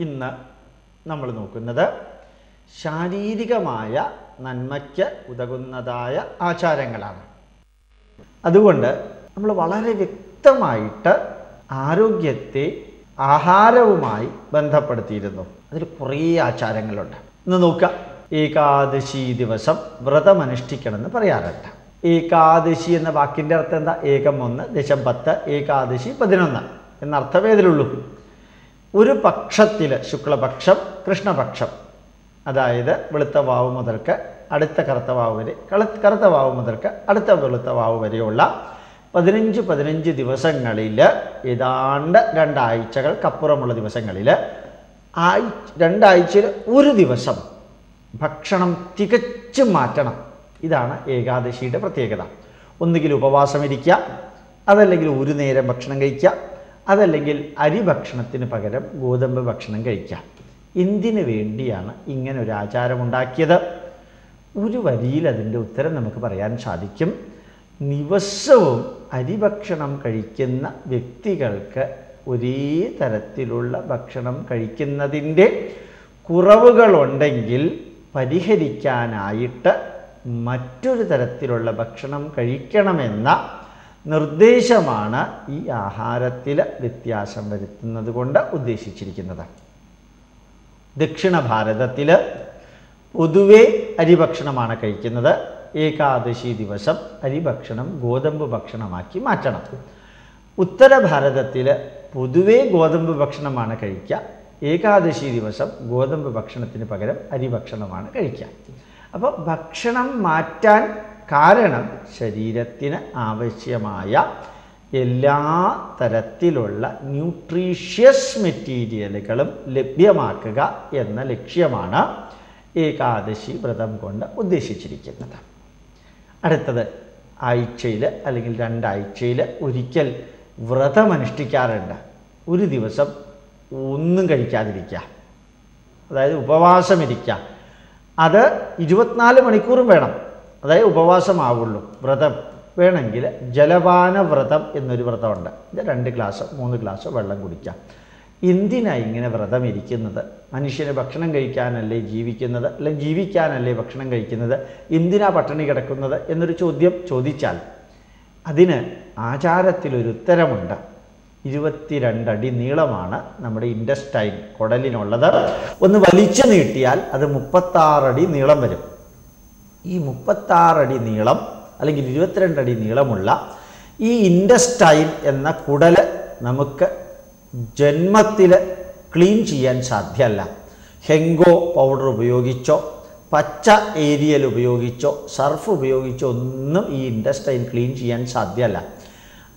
ഇന്ന് നമ്മൾ നോക്കുന്നത് ശാരീരികമായ നന്മയ്ക്ക് ഉതകുന്നതായ ആചാരങ്ങളാണ്. അതുകൊണ്ട് നമ്മൾ വളരെ വ്യക്തമായിട്ട് ആരോഗ്യത്തെ ആഹാരവുമായി ബന്ധപ്പെടുത്തിയിരുന്നു. അതിൽ കുറേ ആചാരങ്ങളുണ്ട്. ഇന്ന് നോക്കുക. ഏകാദശി ദിവസം വ്രതമനുഷ്ഠിക്കണമെന്ന് പറയാറുണ്ട്. ഏകാദശി എന്ന വാക്കിന്റെ അർത്ഥം എന്താ? ഏകം ഒന്ന് ദശം പത്ത് ഏകാദശി പതിനൊന്ന്. എന്നർത്ഥമേ ഇതിലുള്ളൂ. ഒരു പക്ഷത്തിൽ ശുക്ലപക്ഷം കൃഷ്ണപക്ഷം. അതായത് വെളുത്ത വാവ് മുതൽക്ക് അടുത്ത കറുത്ത വാവ് വരെ കറുത്ത വാവ് മുതൽക്ക് അടുത്ത വെളുത്ത വാവ് വരെയുള്ള പതിനഞ്ച് പതിനഞ്ച് ദിവസങ്ങളിൽ ഏതാണ്ട് രണ്ടാഴ്ചകൾക്കപ്പുറമുള്ള ദിവസങ്ങളിൽ ആഴ് രണ്ടാഴ്ചയിൽ ഒരു ദിവസം ഭക്ഷണം തികച്ചും മാറ്റണം. ഇതാണ് ഏകാദശിയുടെ പ്രത്യേകത. ഒന്നുകിൽ ഉപവാസം ഇരിക്കുക അതല്ലെങ്കിൽ ഒരു നേരം ഭക്ഷണം കഴിക്കുക അതല്ലെങ്കിൽ അരി ഭക്ഷണത്തിന് പകരം ഗോതമ്പ് ഭക്ഷണം കഴിക്കാം. എന്തിനു വേണ്ടിയാണ് ഇങ്ങനെ ഒരു ആചാരമുണ്ടാക്കിയത്? ഒരു വരിയിൽ അതിന്റെ ഉത്തരം നമുക്ക് പറയാൻ സാധിക്കും. ദിവസവും അരിഭക്ഷണം കഴിക്കുന്ന വ്യക്തികൾക്ക് ഒരേ തരത്തിലുള്ള ഭക്ഷണം കഴിക്കുന്നതിന്റെ കുറവുകളുണ്ടെങ്കിൽ പരിഹരിക്കാനായിട്ട് മറ്റൊരു തരത്തിലുള്ള ഭക്ഷണം കഴിക്കണമെന്ന നിർദ്ദേശമാണ് ഈ ആഹാരത്തിൽ വ്യത്യാസം വരുത്തുന്നത് കൊണ്ട് ഉദ്ദേശിച്ചിരിക്കുന്നത്. ദക്ഷിണ ഭാരതത്തിൽ പൊതുവെ അരിഭക്ഷണമാണ് കഴിക്കുന്നത്. ഏകാദശി ദിവസം അരിഭക്ഷണം ഗോതമ്പ് ഭക്ഷണമാക്കി മാറ്റണം. ഉത്തര ഭാരതത്തിൽ പൊതുവെ ഗോതമ്പ് ഭക്ഷണമാണ് കഴിക്കുക ഏകാദശി ദിവസം ഗോതമ്പ് ഭക്ഷണത്തിന് പകരം അരിഭക്ഷണമാണ് കഴിക്കുക അപ്പോൾ ഭക്ഷണം മാറ്റാൻ കാരണം ശരീരത്തിന് ആവശ്യമായ എല്ലാ തരത്തിലുള്ള ന്യൂട്രീഷ്യസ് മെറ്റീരിയലുകളും ലഭ്യമാക്കുക എന്ന ലക്ഷ്യമാണ് ഏകാദശി വ്രതം കൊണ്ട് ഉദ്ദേശിച്ചിരിക്കുന്നത്. അടുത്തത് ആഴ്ചയിൽ അല്ലെങ്കിൽ രണ്ടാഴ്ചയിൽ ഒരിക്കൽ വ്രതമനുഷ്ഠിക്കാറുണ്ട് ഒരു ദിവസം ഒന്നും കഴിക്കാതിരിക്കുക. അതായത് ഉപവാസം ഇരിക്കുക അത് ഇരുപത്തിനാല് മണിക്കൂറും വേണം. അതായത് ഉപവാസമാവുള്ളൂ. വ്രതം വേണമെങ്കിൽ ജലപാന വ്രതം എന്നൊരു വ്രതമുണ്ട്. രണ്ട് ഗ്ലാസ് മൂന്ന് ഗ്ലാസ് വെള്ളം കുടിക്കാം. എന്തിനാണ് ഇങ്ങനെ വ്രതം ഇരിക്കുന്നത്? മനുഷ്യന് ഭക്ഷണം കഴിക്കാനല്ലേ ജീവിക്കുന്നത്? അല്ലെങ്കിൽ ജീവിക്കാനല്ലേ ഭക്ഷണം കഴിക്കുന്നത്? എന്തിനാ പട്ടിണി കിടക്കുന്നത് എന്നൊരു ചോദ്യം ചോദിച്ചാൽ അതിന് ആചാരത്തിലൊരു ഉത്തരമുണ്ട്. ഇരുപത്തിരണ്ടടി നീളമാണ് നമ്മുടെ ഇൻഡസ്റ്റൈൻ കുടലിനുള്ളത്. ഒന്ന് വലിച്ചു നീട്ടിയാൽ അത് മുപ്പത്താറടി നീളം വരും. ഈ മുപ്പത്താറടി നീളം അല്ലെങ്കിൽ ഇരുപത്തിരണ്ടടി നീളമുള്ള ഈ ഇൻഡസ്റ്റൈൻ എന്ന കുടൽ നമുക്ക് ജന്മത്തിൽ ക്ലീൻ ചെയ്യാൻ സാധ്യമല്ല. ഹെങ്കോ പൗഡർ ഉപയോഗിച്ചോ പച്ച ഏരിയൽ ഉപയോഗിച്ചോ സർഫ് ഉപയോഗിച്ചോ ഒന്നും ഈ ഇൻഡസ്റ്റൈൻ ക്ലീൻ ചെയ്യാൻ സാധ്യമല്ല.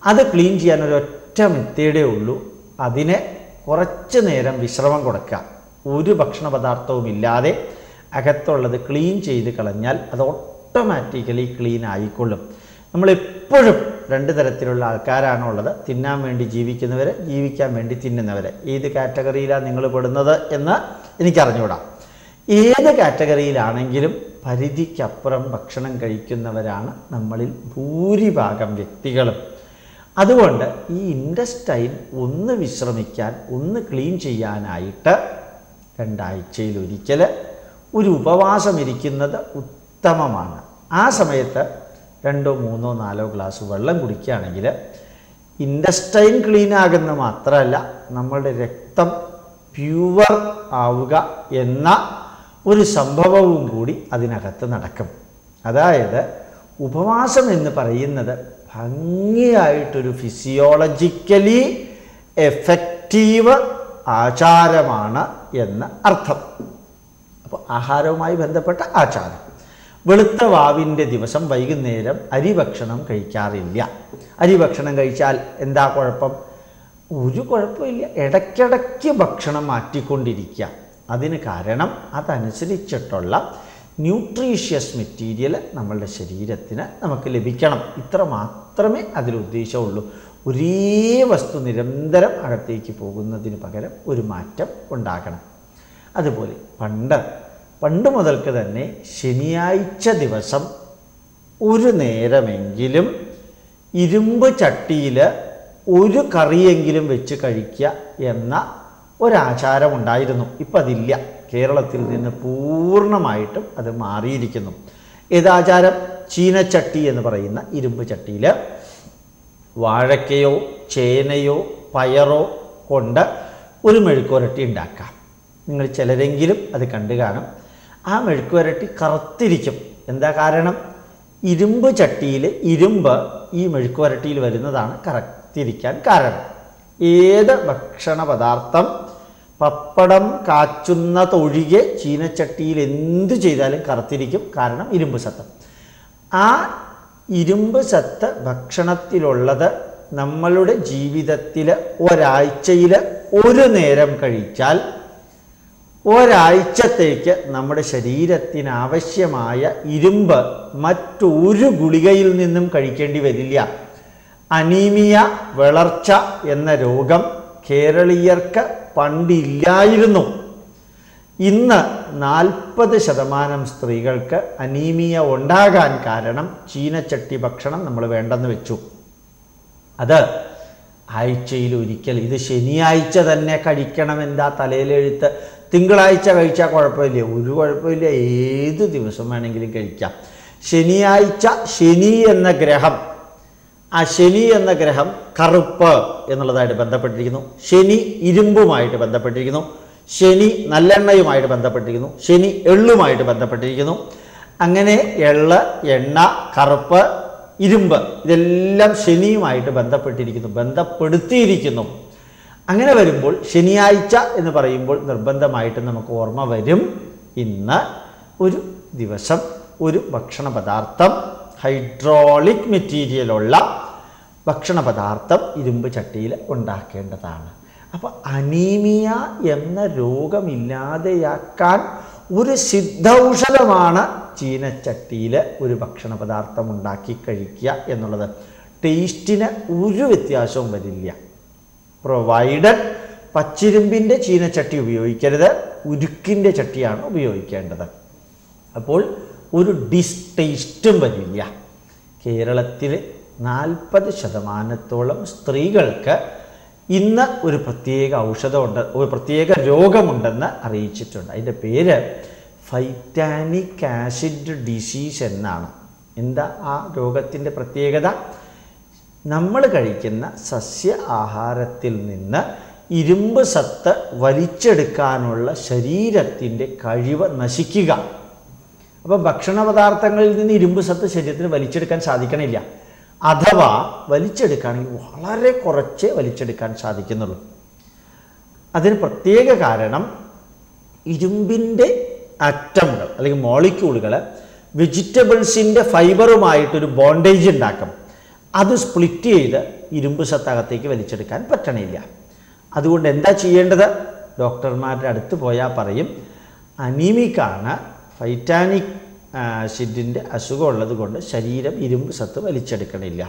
അത് ക്ലീൻ ചെയ്യാൻ ഒരൊറ്റ മെത്തേഡേ ഉള്ളൂ. അതിനെ കുറച്ച് നേരം വിശ്രമം കൊടുക്കുക. ഒരു ഭക്ഷണ പദാർത്ഥവും ഇല്ലാതെ അകത്തുള്ളത് ക്ലീൻ ചെയ്ത് കളഞ്ഞാൽ അത് ഓട്ടോമാറ്റിക്കലി ക്ലീൻ ആയിക്കൊള്ളും. നമ്മളെപ്പോഴും രണ്ട് തരത്തിലുള്ള ആൾക്കാരാണുള്ളത്. തിന്നാൻ വേണ്ടി ജീവിക്കുന്നവർ ജീവിക്കാൻ വേണ്ടി തിന്നുന്നവർ ഏത് കാറ്റഗറിയിലാണ് നിങ്ങൾ പെടുന്നത് എന്ന് എനിക്കറിഞ്ഞുകൂടാ ഏത് കാറ്റഗറിയിലാണെങ്കിലും പരിധിക്കപ്പുറം ഭക്ഷണം കഴിക്കുന്നവരാണ് നമ്മളിൽ ഭൂരിഭാഗം വ്യക്തികളും. അതുകൊണ്ട് ഈ ഇൻഡസ്റ്റൈൻ ഒന്ന് വിശ്രമിക്കാൻ ഒന്ന് ക്ലീൻ ചെയ്യാനായിട്ട് രണ്ടാഴ്ചയിൽ ഒരിക്കൽ ഒരു ഉപവാസം ഇരിക്കുന്നത് ഉത്തമമാണ്. ആ സമയത്ത് രണ്ടോ മൂന്നോ നാലോ ഗ്ലാസ് വെള്ളം കുടിക്കുകയാണെങ്കിൽ ഇൻഡസ്റ്റൈൻ ക്ലീൻ ആകുന്ന മാത്രമല്ല നമ്മളുടെ രക്തം പ്യുവർ ആവുക എന്ന ഒരു സംഭവവും കൂടി അതിനകത്ത് നടക്കും. അതായത് ഉപവാസം എന്ന് പറയുന്നത് ഭംഗിയായിട്ടൊരു ഫിസിയോളജിക്കലി എഫക്റ്റീവ് ആചാരമാണ് എന്ന് അർത്ഥം. അപ്പോൾ ആഹാരവുമായി ബന്ധപ്പെട്ട ആചാരം. വെളുത്ത വാവിന്റെ ദിവസം വൈകുന്നേരം അരി ഭക്ഷണം കഴിക്കാറില്ല. അരി ഭക്ഷണം കഴിച്ചാൽ എന്താ കുഴപ്പം? ഒരു കുഴപ്പമില്ല. ഇടയ്ക്കിടയ്ക്ക് ഭക്ഷണം മാറ്റിക്കൊണ്ടിരിക്കുക. അതിന് കാരണം അതനുസരിച്ചിട്ടുള്ള ന്യൂട്രീഷ്യസ് മെറ്റീരിയൽ നമ്മളുടെ ശരീരത്തിന് നമുക്ക് ലഭിക്കണം. ഇത്ര മാത്രമേ അതിലുദ്ദേശമുള്ളൂ ഒരേ വസ്തു നിരന്തരം അകത്തേക്ക് പോകുന്നതിന് പകരം ഒരു മാറ്റം ഉണ്ടാകണം. അതുപോലെ പണ്ട് പണ്ട് മുതൽക്ക് തന്നെ ശനിയാഴ്ച ദിവസം ഒരു നേരമെങ്കിലും ഇരുമ്പ് ചട്ടിയിൽ ഒരു കറിയെങ്കിലും വെച്ച് കഴിക്കുക എന്ന ഒരാചാരമുണ്ടായിരുന്നു. ഇപ്പം അതില്ല. കേരളത്തിൽ നിന്ന് പൂർണമായിട്ടും അത് മാറിയിരിക്കുന്നു. ഏതാചാരം? ചീനച്ചട്ടി എന്ന് പറയുന്ന ഇരുമ്പ് ചട്ടിയിൽ വാഴക്കയോ ചേനയോ പയറോ കൊണ്ട് ഒരു മെഴുക്കുരട്ടി ഉണ്ടാക്കാം. നിങ്ങൾ ചിലരെങ്കിലും അത് കണ്ടു കാണും. ആ മെഴുക്കുവരട്ടി കറുത്തിരിക്കും. എന്താ കാരണം? ഇരുമ്പ് ചട്ടിയിൽ ഇരുമ്പ് ഈ മെഴുക്കുവരട്ടിയിൽ വരുന്നതാണ് കറുത്തിരിക്കാൻ കാരണം. ഏത് ഭക്ഷണ പദാർത്ഥം പപ്പടം കാച്ചുന്നതൊഴികെ ചീനച്ചട്ടിയിൽ എന്തു ചെയ്താലും കറുത്തിരിക്കും. കാരണം ഇരുമ്പ് സത്ത്. ആ ഇരുമ്പ് സത്ത് ഭക്ഷണത്തിലുള്ളത് നമ്മളുടെ ജീവിതത്തിൽ ഒരാഴ്ചയിൽ ഒരു നേരം കഴിച്ചാൽ ഒരാഴ്ചത്തേക്ക് നമ്മുടെ ശരീരത്തിന് ആവശ്യമായ ഇരുമ്പ് മറ്റൊരു ഗുളികയിൽ നിന്നും കഴിക്കേണ്ടി വരില്ല. അനീമിയ വളർച്ച എന്ന രോഗം കേരളീയർക്ക് പണ്ടില്ലായിരുന്നു. ഇന്ന് നാൽപ്പത് ശതമാനം സ്ത്രീകൾക്ക് അനീമിയ ഉണ്ടാകാൻ കാരണം ചീനച്ചട്ടി ഭക്ഷണം നമ്മൾ വേണ്ടെന്ന് വെച്ചു. അത് ആഴ്ചയിൽ ഒരിക്കൽ ഇത് ശനിയാഴ്ച തന്നെ കഴിക്കണം എന്താ തലയിലെഴുത്ത് തിങ്കളാഴ്ച കഴിച്ചാൽ കുഴപ്പമില്ല. ഒരു കുഴപ്പമില്ല. ഏത് ദിവസം വേണമെങ്കിലും കഴിക്കാം. ശനിയാഴ്ച ശനി എന്ന ഗ്രഹം. ആ ശനി എന്ന ഗ്രഹം കറുപ്പ് എന്നുള്ളതായിട്ട് ബന്ധപ്പെട്ടിരിക്കുന്നു. ശനി ഇരുമ്പുമായിട്ട് ബന്ധപ്പെട്ടിരിക്കുന്നു. ശനി നല്ലെണ്ണയുമായിട്ട് ബന്ധപ്പെട്ടിരിക്കുന്നു. ശനി എള്ളുമായിട്ട് ബന്ധപ്പെട്ടിരിക്കുന്നു. അങ്ങനെ എള്ള് എണ്ണ കറുപ്പ് ഇരുമ്പ് ഇതെല്ലാം ശനിയുമായിട്ട് ബന്ധപ്പെട്ടിരിക്കുന്നു. ബന്ധപ്പെടുത്തിയിരിക്കുന്നു. അങ്ങനെ വരുമ്പോൾ ശനിയാഴ്ച എന്ന് പറയുമ്പോൾ നിർബന്ധമായിട്ട് നമുക്ക് ഓർമ്മ വരും. ഇന്ന് ഒരു ദിവസം ഒരു ഭക്ഷണ പദാർത്ഥം ഹൈഡ്രോളിക് മെറ്റീരിയലുള്ള ഭക്ഷണ പദാർത്ഥം ഇരുമ്പ് ചട്ടിയിൽ ഉണ്ടാക്കേണ്ടതാണ്. അപ്പോൾ അനീമിയ എന്ന രോഗമില്ലാതെയാക്കാൻ ഒരു സിദ്ധൌഷധമാണ് ചീനച്ചട്ടിയിൽ ഒരു ഭക്ഷണ പദാർത്ഥം ഉണ്ടാക്കി കഴിക്കുക എന്നുള്ളത്. ടേസ്റ്റിന് ഒരു വ്യത്യാസവും വരില്ല. പ്രൊവൈഡഡ് പച്ചിരുമ്പിന്റെ ചീനച്ചട്ടി ഉപയോഗിക്കരുത് ഉരുക്കിന്റെ ചട്ടിയാണ് ഉപയോഗിക്കേണ്ടത്. അപ്പോൾ ഒരു ഡിസ്റ്റേസ്റ്റും വരില്ല. കേരളത്തിൽ നാൽപ്പത് ശതമാനത്തോളം സ്ത്രീകൾക്ക് ഇന്ന് ഒരു പ്രത്യേക ഔഷധമുണ്ട് ഒരു പ്രത്യേക രോഗമുണ്ടെന്ന് അറിയിച്ചിട്ടുണ്ട്. അതിന്റെ പേര് ഫൈറ്റാനിക് ആസിഡ് ഡിസീസ് എന്നാണ്. എന്താ ആ രോഗത്തിന്റെ പ്രത്യേകത? നമ്മൾ കഴിക്കുന്ന സസ്യ ആഹാരത്തിൽ നിന്ന് ഇരുമ്പ് സത്ത് വലിച്ചെടുക്കാനുള്ള ശരീരത്തിന്റെ കഴിവ് നശിക്കുക. അപ്പം ഭക്ഷണ പദാർത്ഥങ്ങളിൽ നിന്ന് ഇരുമ്പ് സത്ത് ശരീരത്തിന് വലിച്ചെടുക്കാൻ സാധിക്കണില്ല. അഥവാ വലിച്ചെടുക്കുകയാണെങ്കിൽ വളരെ കുറച്ച് വലിച്ചെടുക്കാൻ സാധിക്കുന്നുള്ളൂ. അതിന് പ്രത്യേക കാരണം ഇരുമ്പിന്റെ അറ്റമുകൾ അല്ലെങ്കിൽ മോളിക്യൂളുകൾ വെജിറ്റബിൾസിന്റെ ഫൈബറുമായിട്ടൊരു ബോണ്ടേജ് ഉണ്ടാക്കും. അത് സ്പ്ലിറ്റ് ചെയ്ത് ഇരുമ്പ് സത്തകത്തേക്ക് വലിച്ചെടുക്കാൻ പറ്റണില്ല. അതുകൊണ്ട് എന്താ ചെയ്യേണ്ടത്? ഡോക്ടർമാരുടെ അടുത്ത് പോയാൽ പറയും അനീമിക്കാണ് ഫൈറ്റാനിക് ആസിഡിന്റെ അസുഖം ഉള്ളത് കൊണ്ട് ശരീരം ഇരുമ്പ് സത്ത് വലിച്ചെടുക്കണില്ല.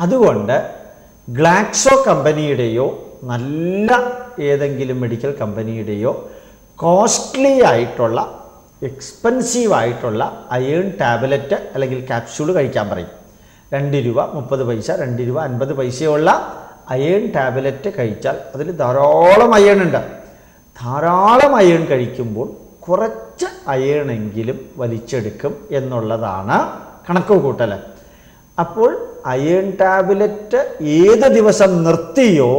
അതുകൊണ്ട് ഗ്ലാക്സോ കമ്പനിയുടെയോ നല്ല ഏതെങ്കിലും മെഡിക്കൽ കമ്പനിയുടെയോ കോസ്റ്റ്ലി ആയിട്ടുള്ള എക്സ്പെൻസീവ് ആയിട്ടുള്ള അയേൺ ടാബ്ലറ്റ് അല്ലെങ്കിൽ ക്യാപ്സ്യൂൾ കഴിക്കാൻ പറയും. രണ്ട് രൂപ മുപ്പത് പൈസ രണ്ട് രൂപ അൻപത് പൈസയുള്ള അയേൺ ടാബ്ലറ്റ് കഴിച്ചാൽ അതിൽ ധാരാളം അയേൺ ഉണ്ട്. ധാരാളം അയേൺ കഴിക്കുമ്പോൾ കുറച്ച് അയേണെങ്കിലും വലിച്ചെടുക്കും എന്നുള്ളതാണ് കണക്ക് കൂട്ടൽ അപ്പോൾ അയേൺ ടാബ്ലറ്റ് ഏത് ദിവസം നിർത്തിയോ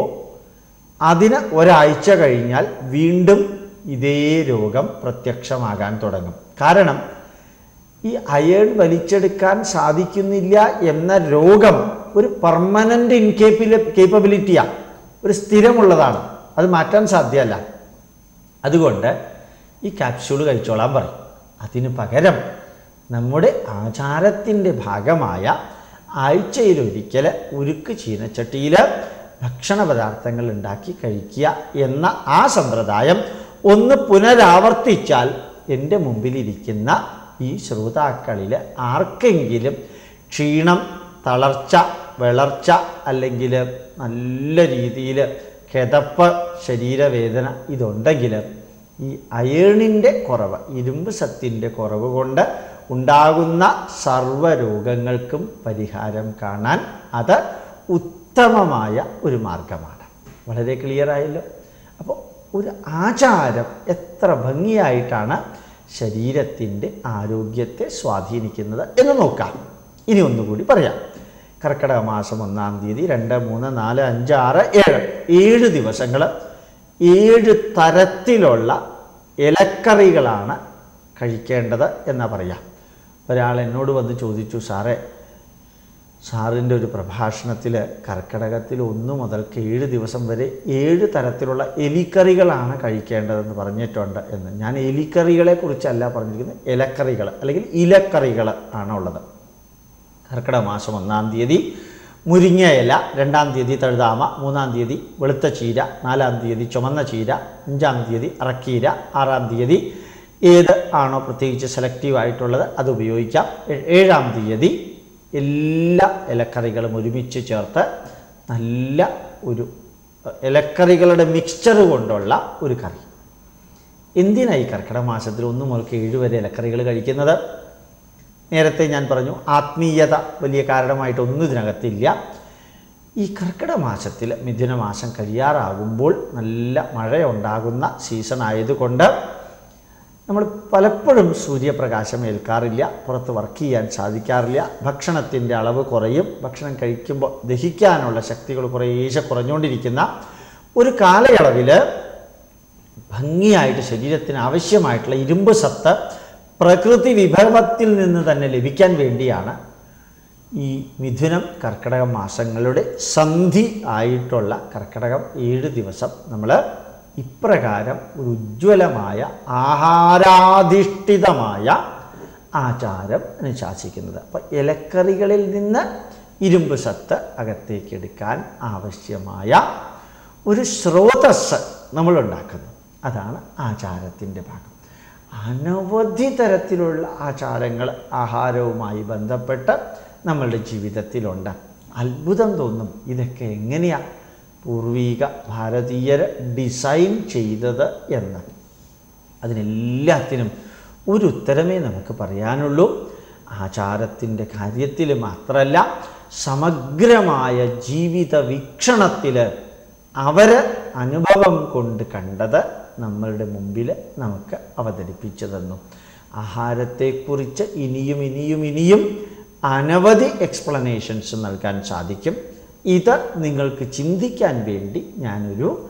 അതിന് ഒരാഴ്ച കഴിഞ്ഞാൽ വീണ്ടും ഇതേ രോഗം പ്രത്യക്ഷമാകാൻ തുടങ്ങും. കാരണം ഈ അയൺ വലിച്ചെടുക്കാൻ സാധിക്കുന്നില്ല എന്ന രോഗം ഒരു പെർമനന്റ് ഇൻകേപ്പില കേപ്പബിലിറ്റിയാണ് ഒരു സ്ഥിരമുള്ളതാണ്. അത് മാറ്റാൻ സാധ്യമല്ല. അതുകൊണ്ട് ഈ ക്യാപ്സ്യൂൾ കഴിച്ചോളാൻ പറയും. അതിന് പകരം നമ്മുടെ ആചാരത്തിന്റെ ഭാഗമായ ആഴ്ചയിലൊരിക്കൽ ഉരുക്ക് ചീനച്ചട്ടിയിൽ ഭക്ഷണ പദാർത്ഥങ്ങൾ ഉണ്ടാക്കി കഴിക്കുക എന്ന ആ സമ്പ്രദായം ഒന്ന് പുനരാവർത്തിച്ചാൽ എന്റെ മുമ്പിലിരിക്കുന്ന ഈ ശ്രോതാക്കളിൽ ആർക്കെങ്കിലും ക്ഷീണം തളർച്ച വളർച്ച അല്ലെങ്കിൽ നല്ല രീതിയിൽ കിതപ്പ് ശരീരവേദന ഇതുണ്ടെങ്കിൽ ഈ അയേണിന്റെ കുറവ് ഇരുമ്പ് സത്തിന്റെ കുറവ് കൊണ്ട് ഉണ്ടാകുന്ന സർവരോഗങ്ങൾക്കും പരിഹാരം കാണാൻ അത് ഉത്തമമായ ഒരു മാർഗമാണ്. വളരെ ക്ലിയർ ആയല്ലോ. അപ്പോൾ ഒരു ആചാരം എത്ര ഭംഗിയായിട്ടാണ് ശരീരത്തിന്റെ ആരോഗ്യത്തെ സ്വാധീനിക്കുന്നത് എന്ന് നോക്കാം. ഇനി ഒന്നുകൂടി പറയാം. കർക്കിടക മാസം ഒന്നാം തീയതി രണ്ട് മൂന്ന് നാല് അഞ്ച് ആറ് ഏഴ്. ഏഴ് ദിവസങ്ങൾ ഏഴ് തരത്തിലുള്ള ഇലക്കറികളാണ് കഴിക്കേണ്ടത് എന്നാ പറയാം. ഒരാൾ എന്നോട് വന്ന് ചോദിച്ചു സാറേ സാറിന്റെ ഒരു പ്രഭാഷണത്തിൽ കർക്കിടകത്തിൽ ഒന്ന് മുതൽക്ക് ഏഴ് ദിവസം വരെ ഏഴ് തരത്തിലുള്ള എലിക്കറികളാണ് കഴിക്കേണ്ടതെന്ന് പറഞ്ഞിട്ടുണ്ട് എന്ന്. ഞാൻ എലിക്കറികളെ കുറിച്ചല്ല പറഞ്ഞിരിക്കുന്നത് ഇലക്കറികൾ അല്ലെങ്കിൽ ഇലക്കറികൾ ആണുള്ളത് കർക്കിടക മാസം ഒന്നാം തീയതി മുരിങ്ങ ഇല രണ്ടാം തീയതി തഴുതാമ മൂന്നാം തീയതി വെളുത്ത ചീര നാലാം തീയതി ചുമന്ന ചീര അഞ്ചാം തീയതി അറക്കീര ആറാം തീയതി ഏത് ആണോ പ്രത്യേകിച്ച് സെലക്റ്റീവ് ആയിട്ടുള്ളത് അത് ഉപയോഗിക്കാം. ഏഴാം തീയതി എല്ലാ ഇലക്കറികളും ഒരുമിച്ച് ചേർത്ത് നല്ല ഒരു ഇലക്കറികളുടെ മിക്സ്ചർ കൊണ്ടുള്ള ഒരു കറി. എന്തിനായി കർക്കിടക മാസത്തിൽ ഒന്ന് മുതൽക്ക് ഏഴ് വരെ ഇലക്കറികൾ കഴിക്കുന്നത്? നേരത്തെ ഞാൻ പറഞ്ഞു ആത്മീയത വലിയ കാരണമായിട്ടൊന്നും ഇതിനകത്തില്ല. ഈ കർക്കിടക മാസത്തിൽ മിഥുന മാസം കഴിയാറാകുമ്പോൾ നല്ല മഴയുണ്ടാകുന്ന സീസൺ ആയതുകൊണ്ട് നമ്മൾ പലപ്പോഴും സൂര്യപ്രകാശം ഏൽക്കാറില്ല പുറത്ത് വർക്ക് ചെയ്യാൻ സാധിക്കാറില്ല ഭക്ഷണത്തിന്റെ അളവ് കുറയും ഭക്ഷണം കഴിക്കുമ്പോൾ ദഹിക്കാനുള്ള ശക്തികൾ കുറേശ്ശെ കുറഞ്ഞുകൊണ്ടിരിക്കുന്ന ഒരു കാലയളവിൽ ഭംഗിയായിട്ട് ശരീരത്തിന് ആവശ്യമായിട്ടുള്ള ഇരുമ്പ് സത്ത് പ്രകൃതി വിഭവത്തിൽ നിന്ന് തന്നെ ലഭിക്കാൻ വേണ്ടിയാണ് ഈ മിഥുനം കർക്കിടക മാസങ്ങളുടെ സന്ധി ആയിട്ടുള്ള കർക്കിടകം ഏഴ് ദിവസം നമ്മൾ ഇപ്രകാരം ഒരു ഉജ്ജ്വലമായ ആഹാരാധിഷ്ഠിതമായ ആചാരം അനുശാസിക്കുന്നത് അപ്പോൾ ഇലക്കറികളിൽ നിന്ന് ഇരുമ്പ് സത്ത് അകത്തേക്ക് എടുക്കാൻ ആവശ്യമായ ഒരു സ്രോതസ് നമ്മൾ ഉണ്ടാക്കുന്നു. അതാണ് ആചാരത്തിന്റെ ഭാഗം. അനവധി തരത്തിലുള്ള ആചാരങ്ങൾ ആഹാരവുമായി ബന്ധപ്പെട്ട് നമ്മളുടെ ജീവിതത്തിലുണ്ട്. അത്ഭുതം തോന്നും ഇതൊക്കെ എങ്ങനെയാ പൂർവീക ഭാരതീയർ ഡിസൈൻ ചെയ്തത് എന്ന്. അതിനെല്ലാത്തിനും ഒരു ഉത്തരമേ നമുക്ക് പറയാനുള്ളൂ. ആചാരത്തിന്റെ കാര്യത്തിൽ മാത്രമല്ല സമഗ്രമായ ജീവിത വീക്ഷണത്തിൽ അവർ അനുഭവം കൊണ്ട് കണ്ടത് നമ്മളുടെ മുമ്പിൽ നമുക്ക് അവതരിപ്പിച്ചു തന്നു. ആഹാരത്തെക്കുറിച്ച് ഇനിയും ഇനിയും ഇനിയും അനവധി എക്സ്പ്ലനേഷൻസ് നൽകാൻ സാധിക്കും. ഇത് നിങ്ങൾക്ക് ചിന്തിക്കാൻ വേണ്ടി ഞാനൊരു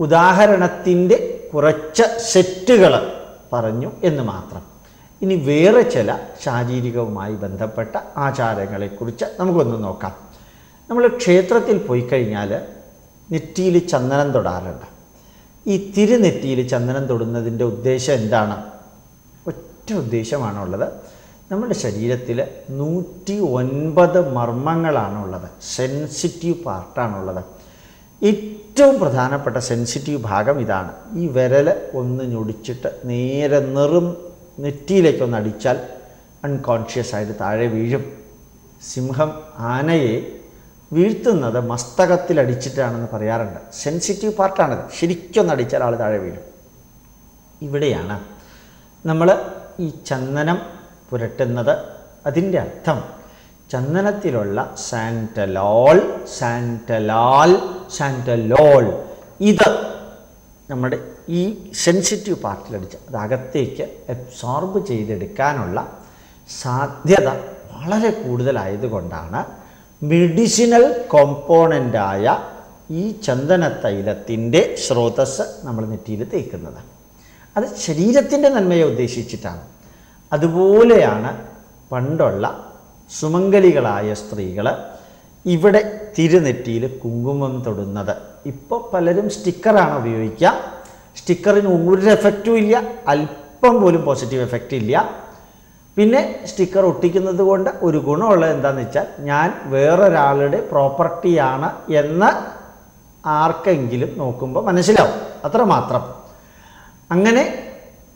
ഉദാഹരണത്തിന്റെ കുറച്ച് സെറ്റുകൾ പറഞ്ഞു എന്ന് മാത്രം. ഇനി വേറെ ചില ശാരീരികവുമായി ബന്ധപ്പെട്ട ആചാരങ്ങളെക്കുറിച്ച് നമുക്കൊന്ന് നോക്കാം. നമ്മൾ ക്ഷേത്രത്തിൽ പോയി കഴിഞ്ഞാൽ നെറ്റിയിൽ ചന്ദനം തൊടാറുണ്ട്. ഈ തിരുനെറ്റിയിൽ ചന്ദനം തൊടുന്നതിന്റെ ഉദ്ദേശം എന്താണ്? ഒറ്റ ഉദ്ദേശമാണുള്ളത്. നമ്മുടെ ശരീരത്തിൽ നൂറ്റി ഒൻപത് മർമ്മങ്ങളാണുള്ളത് സെൻസിറ്റീവ് പാർട്ടാണുള്ളത് ഏറ്റവും പ്രധാനപ്പെട്ട സെൻസിറ്റീവ് ഭാഗം ഇതാണ്. ഈ വിരൽ ഒന്ന് ഞൊടിച്ചിട്ട് നേരെ നെറും നെറ്റിയിലേക്കൊന്ന് അടിച്ചാൽ അൺകോൺഷ്യസ് ആയിട്ട് താഴെ വീഴും. സിംഹം ആനയെ വീഴ്ത്തുന്നത് മസ്തകത്തിൽ അടിച്ചിട്ടാണെന്ന് പറയാറുണ്ട്. സെൻസിറ്റീവ് പാർട്ടാണത് ശരിക്കൊന്ന് അടിച്ചാൽ ആൾ താഴെ വീഴും. ഇവിടെയാണ് നമ്മൾ ഈ ചന്ദനം പുരട്ടുന്നത് അതിന്റെ അർത്ഥം ചന്ദനത്തിലുള്ള സാന്റലോൾ സാന്റലാൽ സാന്റലോൾ ഇത് നമ്മുടെ ഈ സെൻസിറ്റീവ് പാർട്ടിലടിച്ച് അത് അകത്തേക്ക് അബ്സോർബ് ചെയ്തെടുക്കാനുള്ള സാധ്യത വളരെ കൂടുതലായതുകൊണ്ടാണ് മെഡിസിനൽ കോമ്പോണന്റായ ഈ ചന്ദന തൈലത്തിന്റെ സ്രോതസ് നമ്മൾ നെറ്റിയിൽ തേക്കുന്നത്. അത് ശരീരത്തിന്റെ നന്മയെ ഉദ്ദേശിച്ചിട്ടാണ്. അതുപോലെയാണ് പണ്ടുള്ള സുമംഗലികളായ സ്ത്രീകൾ ഇവിടെ തിരുനെറ്റിയിൽ കുങ്കുമം തൊടുന്നത്. ഇപ്പോൾ പലരും സ്റ്റിക്കറാണ് ഉപയോഗിക്കുക. സ്റ്റിക്കറിന് ഒരു എഫക്റ്റും ഇല്ല. അല്പം പോലും പോസിറ്റീവ് എഫക്റ്റ് ഇല്ല. പിന്നെ സ്റ്റിക്കർ ഒട്ടിക്കുന്നത് കൊണ്ട് ഒരു ഗുണമുള്ളത് എന്താണെന്ന് വെച്ചാൽ ഞാൻ വേറൊരാളുടെ പ്രോപ്പർട്ടിയാണ് എന്ന് ആർക്കെങ്കിലും നോക്കുമ്പോൾ മനസ്സിലാവും. അത്രമാത്രം. അങ്ങനെ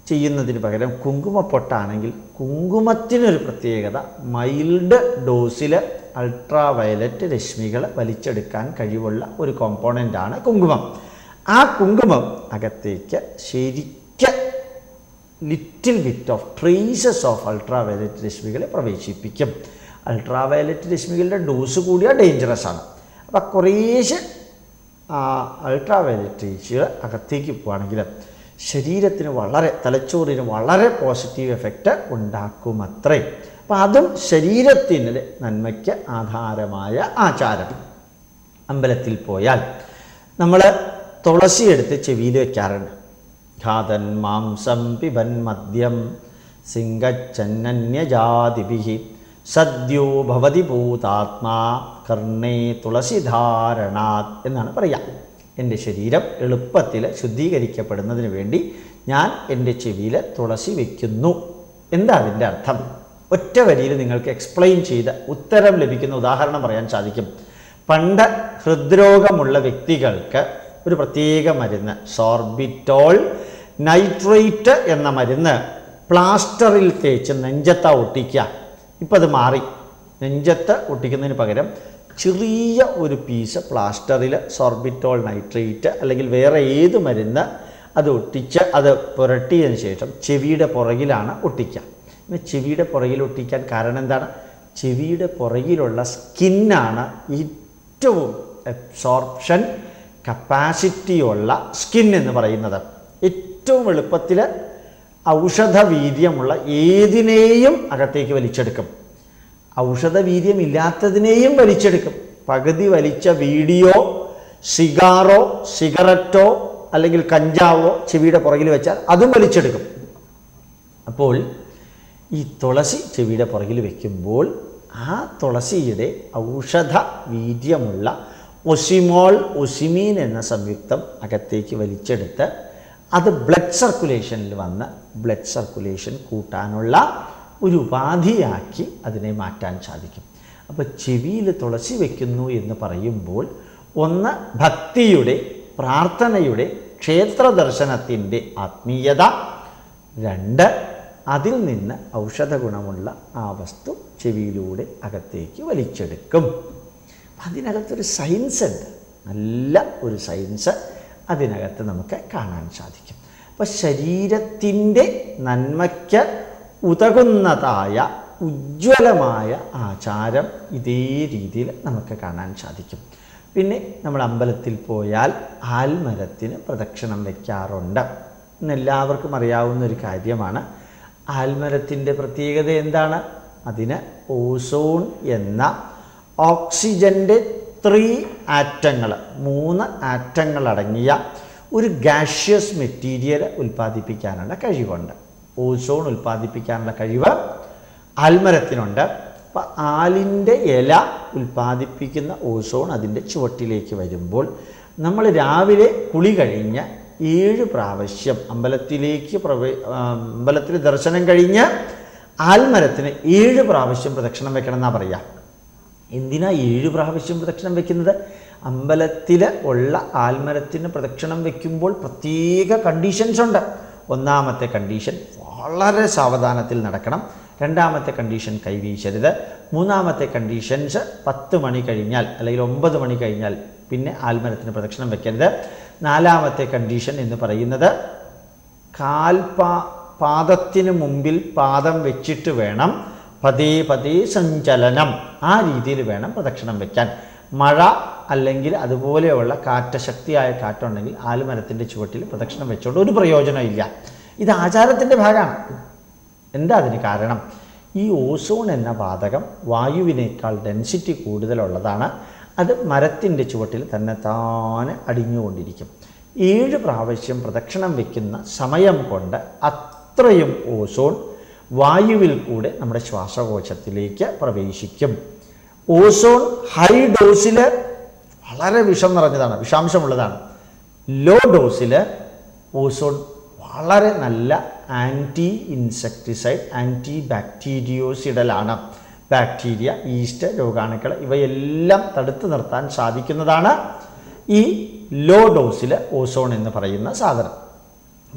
ചെയ്യുന്നതിന് പകരം കുങ്കുമപ്പൊട്ടാണെങ്കിൽ കുങ്കുമത്തിനൊരു പ്രത്യേകത മൈൽഡ് ഡോസിൽ അൾട്രാ വയലറ്റ് രശ്മികൾ വലിച്ചെടുക്കാൻ കഴിവുള്ള ഒരു കോമ്പോണന്റാണ് കുങ്കുമം. ആ കുങ്കുമം അകത്തേക്ക് ശരിക്ക് little bit of traces of ultraviolet രശ്മികളെ പ്രവേശിപ്പിക്കും. അൾട്രാ വയലറ്റ് രശ്മികളുടെ ഡോസ് കൂടിയാൽ ഡേഞ്ചറസ് ആണ്. അപ്പം കുറേശ്ശെ അൾട്രാ വയലറ്റ് രശ്മികൾ അകത്തേക്ക് പോവുകയാണെങ്കിൽ ശരീരത്തിന് വളരെ തലച്ചോറിന് വളരെ പോസിറ്റീവ് എഫക്റ്റ് ഉണ്ടാക്കുമത്രേ. അപ്പം അതും ശരീരത്തിന് നന്മയ്ക്ക് ആധാരമായ ആചാരം. അമ്പലത്തിൽ പോയാൽ നമ്മൾ തുളസി എടുത്ത് ചെവിയിൽ വയ്ക്കാറുണ്ട് ഘാതൻ മാംസം പിബൻ മദ്യം സിംഗച്ചന്നന്യജാതിഭി സദ്യോ ഭവതി ഭൂതാത്മാ കർണേ തുളസിധാരണാത് എന്നാണ് പറയുക എന്റെ ശരീരം എളുപ്പത്തിൽ ശുദ്ധീകരിക്കപ്പെടുന്നതിന് വേണ്ടി ഞാൻ എന്റെ ചെവിയിൽ തുളസി വയ്ക്കുന്നു. എന്താ അതിന്റെ അർത്ഥം? ഒറ്റ വരിയിൽ നിങ്ങൾക്ക് എക്സ്പ്ലെയിൻ ചെയ്ത് ഉത്തരം ലഭിക്കുന്ന ഉദാഹരണം പറയാൻ സാധിക്കും. പണ്ട് ഹൃദ്രോഗമുള്ള വ്യക്തികൾക്ക് ഒരു പ്രത്യേക മരുന്ന് സോർബിറ്റോൾ നൈട്രേറ്റ് എന്ന മരുന്ന് പ്ലാസ്റ്ററിൽ തേച്ച് നെഞ്ചത്ത ഒട്ടിക്കുക. ഇപ്പം അത് മാറി. നെഞ്ചത്ത് ഒട്ടിക്കുന്നതിന് പകരം ചെറിയ ഒരു പീസ് പ്ലാസ്റ്ററിൽ സോർബിറ്റോൾ നൈട്രേറ്റ് അല്ലെങ്കിൽ വേറെ ഏത് മരുന്ന് അത് ഒട്ടിച്ച് അത് പുരട്ടിയതിന് ശേഷം ചെവിയുടെ പുറകിലാണ് ഒട്ടിക്കുക. പിന്നെ ചെവിയുടെ പുറകിൽ ഒട്ടിക്കാൻ കാരണം എന്താണ്? ചെവിയുടെ പുറകിലുള്ള സ്കിന്നാണ് ഏറ്റവും അബ്സോർപ്ഷൻ കപ്പാസിറ്റിയുള്ള സ്കിൻ എന്ന് പറയുന്നത്. ഏറ്റവും എളുപ്പത്തിൽ ഔഷധവീര്യമുള്ള ഏതിനെയും അകത്തേക്ക് വലിച്ചെടുക്കും. ഔഷധവീര്യം ഇല്ലാത്തതിനെയും വലിച്ചെടുക്കും. പകുതി വലിച്ച വീഡിയോ സിഗാറോ സിഗരറ്റോ അല്ലെങ്കിൽ കഞ്ചാവോ ചെവിയുടെ പുറകിൽ വെച്ചാൽ അതും വലിച്ചെടുക്കും. അപ്പോൾ ഈ തുളസി ചെവിയുടെ പുറകിൽ വയ്ക്കുമ്പോൾ ആ തുളസിയുടെ ഔഷധ വീര്യമുള്ള ഒസിമോൾ ഒസിമീൻ എന്ന സംയുക്തം അകത്തേക്ക് വലിച്ചെടുത്ത് അത് ബ്ലഡ് സർക്കുലേഷനിൽ വന്ന് ബ്ലഡ് സർക്കുലേഷൻ കൂട്ടാനുള്ള ഒരു ഉപാധിയാക്കി അതിനെ മാറ്റാൻ സാധിക്കും. അപ്പോൾ ചെവിയിൽ തുളസി വയ്ക്കുന്നു എന്ന് പറയുമ്പോൾ ഒന്ന് ഭക്തിയുടെ പ്രാർത്ഥനയുടെ ക്ഷേത്ര ദർശനത്തിന്റെ ആത്മീയത. രണ്ട് അതിൽ നിന്ന് ഔഷധ ഗുണമുള്ള ആ വസ്തു ചെവിയിലൂടെ അകത്തേക്ക് വലിച്ചെടുക്കും. അതിനകത്തൊരു സയൻസ് ഉണ്ട്. നല്ല ഒരു സയൻസ് അതിനകത്ത് നമുക്ക് കാണാൻ സാധിക്കും. അപ്പോൾ ശരീരത്തിന്റെ നന്മയ്ക്ക് ഉതകുന്നതായ ഉജ്ജ്വലമായ ആചാരം ഇതേ രീതിയിൽ നമുക്ക് കാണാൻ സാധിക്കും. പിന്നെ നമ്മൾ അമ്പലത്തിൽ പോയാൽ ആൽമരത്തിന് പ്രദക്ഷിണം വയ്ക്കാറുണ്ട് എല്ലാവർക്കും അറിയാവുന്ന ഒരു കാര്യമാണ്. ആൽമരത്തിന്റെ പ്രത്യേകത എന്താണ്? അതിന് ഓസോൺ എന്ന ഓക്സിജന്റെ ത്രീ ആറ്റങ്ങൾ മൂന്ന് ആറ്റങ്ങൾ അടങ്ങിയ ഒരു ഗാഷ്യസ് മെറ്റീരിയൽ ഉൽപ്പാദിപ്പിക്കാനുള്ള കഴിവുണ്ട്. ഓസോൺ ഉൽപ്പാദിപ്പിക്കാനുള്ള കഴിവ് ആൽമരത്തിനുണ്ട് അപ്പം ആലിന്റെ ഇല ഉൽപ്പാദിപ്പിക്കുന്ന ഓസോൺ അതിന്റെ ചുവട്ടിലേക്ക് വരുമ്പോൾ നമ്മൾ രാവിലെ കുളി കഴിഞ്ഞ് ഏഴ് പ്രാവശ്യം അമ്പലത്തിലേക്ക് പ്രവേ അമ്പലത്തിൽ ദർശനം കഴിഞ്ഞ് ആൽമരത്തിന് ഏഴ് പ്രാവശ്യം പ്രദക്ഷിണം വെക്കണം എന്നാ പറയുക എന്തിനാ ഏഴ് പ്രാവശ്യം പ്രദക്ഷിണം വെക്കുന്നത്? അമ്പലത്തിൽ ഉള്ള ആൽമരത്തിന് പ്രദക്ഷിണം വെക്കുമ്പോൾ പ്രത്യേക കണ്ടീഷൻസ് ഉണ്ട്. ഒന്നാമത്തെ കണ്ടീഷൻ വളരെ സാവധാനത്തിൽ നടക്കണം. രണ്ടാമത്തെ കണ്ടീഷൻ കൈവീശരുത്. മൂന്നാമത്തെ കണ്ടീഷൻസ് പത്ത് മണി കഴിഞ്ഞാൽ അല്ലെങ്കിൽ ഒമ്പത് മണി കഴിഞ്ഞാൽ പിന്നെ ആൽമരത്തിന് പ്രദക്ഷിണം വെക്കരുത്. നാലാമത്തെ കണ്ടീഷൻ എന്ന് പറയുന്നത് കാൽപാ പാദത്തിന് മുമ്പിൽ പാദം വെച്ചിട്ട് വേണം പതേ പതേ സഞ്ചലനം. ആ രീതിയിൽ വേണം പ്രദക്ഷിണം വെക്കാൻ. മഴ അല്ലെങ്കിൽ അതുപോലെയുള്ള കാറ്റ ശക്തിയായ കാറ്റുണ്ടെങ്കിൽ ആലുമരത്തിന്റെ ചുവട്ടിൽ പ്രദക്ഷിണം വെച്ചുകൊണ്ട് ഒരു പ്രയോജനമില്ല ഇത് ആചാരത്തിന്റെ ഭാഗമാണ്. എന്താ അതിന് കാരണം? ഈ ഓസോൺ എന്ന വാതകം വായുവിനേക്കാൾ ഡെൻസിറ്റി കൂടുതലുള്ളതാണ്. അത് മരത്തിന്റെ ചുവട്ടിൽ തന്നെ താനെ അടിഞ്ഞുകൊണ്ടിരിക്കും. ഏഴ് പ്രാവശ്യം പ്രദക്ഷിണം വയ്ക്കുന്ന സമയം കൊണ്ട് അത്രയും ഓസോൺ വായുവിൽ കൂടെ നമ്മുടെ ശ്വാസകോശത്തിലേക്ക് പ്രവേശിക്കും. ഓസോൺ ഹൈ ഡോസിൽ വളരെ വിഷം നിറഞ്ഞതാണ് വിഷാംശമുള്ളതാണ്. ലോ ഡോസിൽ ഓസോൺ വളരെ നല്ല ആന്റി ഇൻസെക്ടിസൈഡ് ആന്റി ബാക്ടീരിയോസിഡലാണ്. ബാക്ടീരിയ ഈസ്റ്റ് രോഗാണുക്കൾ ഇവയെല്ലാം തടുത്തു നിർത്താൻ സാധിക്കുന്നതാണ് ഈ ലോ ഡോസിൽ ഓസോൺ എന്ന് പറയുന്ന സാധനം.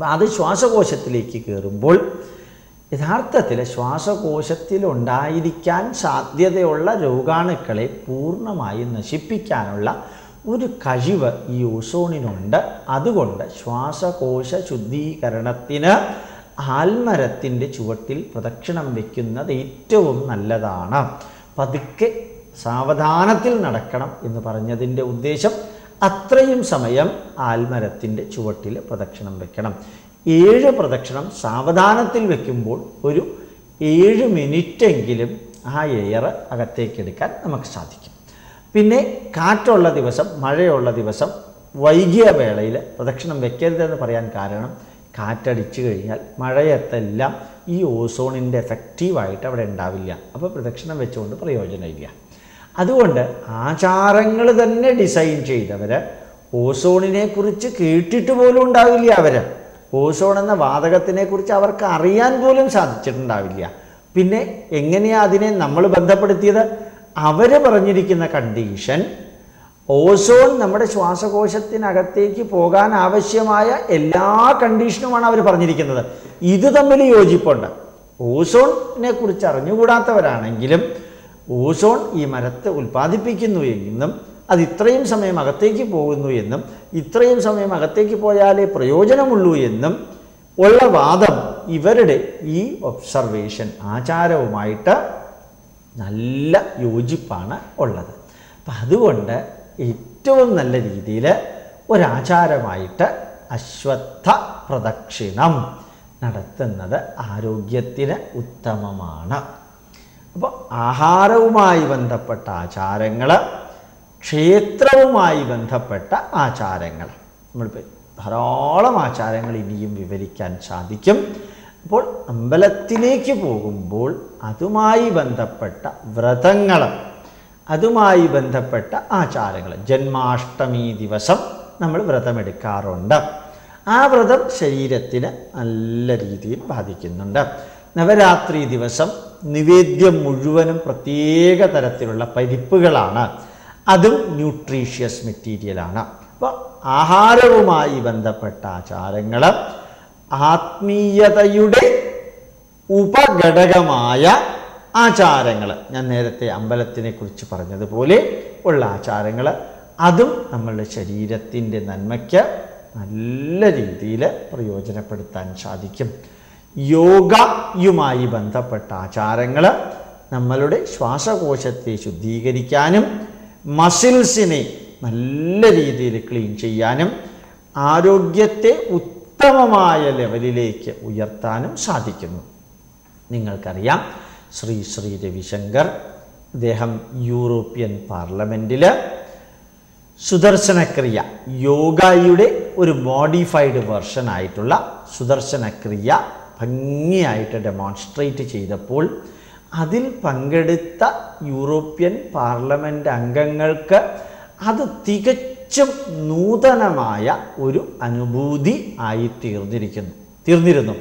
അത് ശ്വാസകോശത്തിലേക്ക് കയറുമ്പോൾ യഥാർത്ഥത്തിൽ ശ്വാസകോശത്തിൽ ഉണ്ടായിരിക്കാൻ സാധ്യതയുള്ള രോഗാണുക്കളെ പൂർണമായും നശിപ്പിക്കാനുള്ള ഒരു കഴിവ് ഈ ഓസോണിനുണ്ട്. അതുകൊണ്ട് ശ്വാസകോശ ശുദ്ധീകരണത്തിന് ആൽമരത്തിന്റെ ചുവട്ടിൽ പ്രദക്ഷിണം വയ്ക്കുന്നത് ഏറ്റവും നല്ലതാണ്. പതുക്കെ സാവധാനത്തിൽ നടക്കണം എന്ന് പറഞ്ഞതിന്റെ ഉദ്ദേശം അത്രയും സമയം ആൽമരത്തിന്റെ ചുവട്ടിൽ പ്രദക്ഷിണം വെക്കണം. ഏഴ് പ്രദക്ഷിണം സാവധാനത്തിൽ വയ്ക്കുമ്പോൾ ഒരു ഏഴ് മിനിറ്റെങ്കിലും ആ എയർ അകത്തേക്ക് എടുക്കാൻ നമുക്ക് സാധിക്കും. പിന്നെ കാറ്റുള്ള ദിവസം മഴയുള്ള ദിവസം വൈകിയ വേളയിൽ പ്രദക്ഷിണം വെക്കരുതെന്ന് പറയാൻ കാരണം കാറ്റടിച്ചു കഴിഞ്ഞാൽ മഴയത്തെല്ലാം ഈ ഓസോണിന്റെ എഫക്റ്റീവായിട്ട് അവിടെ ഉണ്ടാവില്ല. അപ്പോൾ പ്രദക്ഷിണം വെച്ചുകൊണ്ട് പ്രയോജനമില്ല. അതുകൊണ്ട് ആചാരങ്ങൾ തന്നെ ഡിസൈൻ ചെയ്തവർ ഓസോണിനെക്കുറിച്ച് കേട്ടിട്ട് പോലും ഉണ്ടാവില്ല അവർ ഓസോൺ എന്ന വാതകത്തിനെ കുറിച്ച് അവർക്ക് അറിയാൻ പോലും സാധിച്ചിട്ടുണ്ടാവില്ല. പിന്നെ എങ്ങനെയാണ് അതിനെ നമ്മൾ ബന്ധപ്പെടുത്തിയത്? അവർ പറഞ്ഞിരിക്കുന്ന കണ്ടീഷൻ ഓസോൺ നമ്മുടെ ശ്വാസകോശത്തിനകത്തേക്ക് പോകാൻ ആവശ്യമായ എല്ലാ കണ്ടീഷനുമാണ് അവർ പറഞ്ഞിരിക്കുന്നത്. ഇത് തമ്മിൽ യോജിപ്പുണ്ട്. ഓസോണിനെ കുറിച്ച് അറിഞ്ഞുകൂടാത്തവരാണെങ്കിലും ഓസോൺ ഈ മരത്തെ ഉൽപ്പാദിപ്പിക്കുന്നു എന്നും അത് ഇത്രയും സമയം അകത്തേക്ക് പോകുന്നു എന്നും ഇത്രയും സമയം അകത്തേക്ക് പോയാലേ പ്രയോജനമുള്ളൂ എന്നും ഉള്ള വാദം ഇവരുടെ ഈ ഒബ്സർവേഷൻ ആചാരവുമായിട്ട് നല്ല യോജിപ്പാണ് ഉള്ളത്. അപ്പം അതുകൊണ്ട് ഏറ്റവും നല്ല രീതിയിൽ ഒരാചാരമായിട്ട് അശ്വത്ഥ പ്രദക്ഷിണം നടത്തുന്നത് ആരോഗ്യത്തിന് ഉത്തമമാണ്. അപ്പോൾ ആഹാരവുമായി ബന്ധപ്പെട്ട ആചാരങ്ങൾ ക്ഷേത്രവുമായി ബന്ധപ്പെട്ട ആചാരങ്ങൾ. നമ്മൾ ധാരാളം ആചാരങ്ങൾ ഇനിയും വിവരിക്കാൻ സാധിക്കും. അപ്പോൾ അമ്പലത്തിലേക്ക് പോകുമ്പോൾ അതുമായി ബന്ധപ്പെട്ട വ്രതങ്ങൾ അതുമായി ബന്ധപ്പെട്ട ആചാരങ്ങൾ. ജന്മാഷ്ടമി ദിവസം നമ്മൾ വ്രതമെടുക്കാറുണ്ട്. ആ വ്രതം ശരീരത്തിന് നല്ല രീതിയിൽ ബാധിക്കുന്നുണ്ട്. നവരാത്രി ദിവസം നിവേദ്യം മുഴുവനും പ്രത്യേക തരത്തിലുള്ള പരിപ്പുകളാണ്. അതും ന്യൂട്രീഷ്യസ് മെറ്റീരിയലാണ് അപ്പോൾ ആഹാരവുമായി ബന്ധപ്പെട്ട ആചാരങ്ങൾ ആത്മീയതയുടെ ഉപഘടകമായ ആചാരങ്ങൾ ഞാൻ നേരത്തെ അമ്പലത്തിനെ കുറിച്ച് പറഞ്ഞതുപോലെ ഉള്ള ആചാരങ്ങൾ അതും നമ്മളുടെ ശരീരത്തിന്റെ നന്മയ്ക്ക് നല്ല രീതിയിൽ പ്രയോജനപ്പെടുത്താൻ സാധിക്കും. യോഗയുമായി ബന്ധപ്പെട്ട ആചാരങ്ങൾ നമ്മളുടെ ശ്വാസകോശത്തെ ശുദ്ധീകരിക്കാനും മസിൽസിനെ നല്ല രീതിയിൽ ക്ലീൻ ചെയ്യാനും ആരോഗ്യത്തെ ഉത്തമമായ ലെവലിലേക്ക് ഉയർത്താനും സാധിക്കുന്നു. നിങ്ങൾക്കറിയാം ശ്രീ ശ്രീ രവിശങ്കർ അദ്ദേഹം യൂറോപ്യൻ പാർലമെന്റിൽ സുദർശനക്രിയ യോഗയുടെ ഒരു മോഡിഫൈഡ് വെർഷൻ ആയിട്ടുള്ള സുദർശനക്രിയ ഭംഗിയായിട്ട് ഡെമോൺസ്ട്രേറ്റ് ചെയ്തപ്പോൾ അതിൽ പങ്കെടുത്ത യൂറോപ്യൻ പാർലമെന്റ് അംഗങ്ങൾക്ക് അത് തികച്ചും നൂതനമായ ഒരു അനുഭൂതി ആയി തീർന്നിരിക്കുന്നു. തീർന്നിരുന്നു.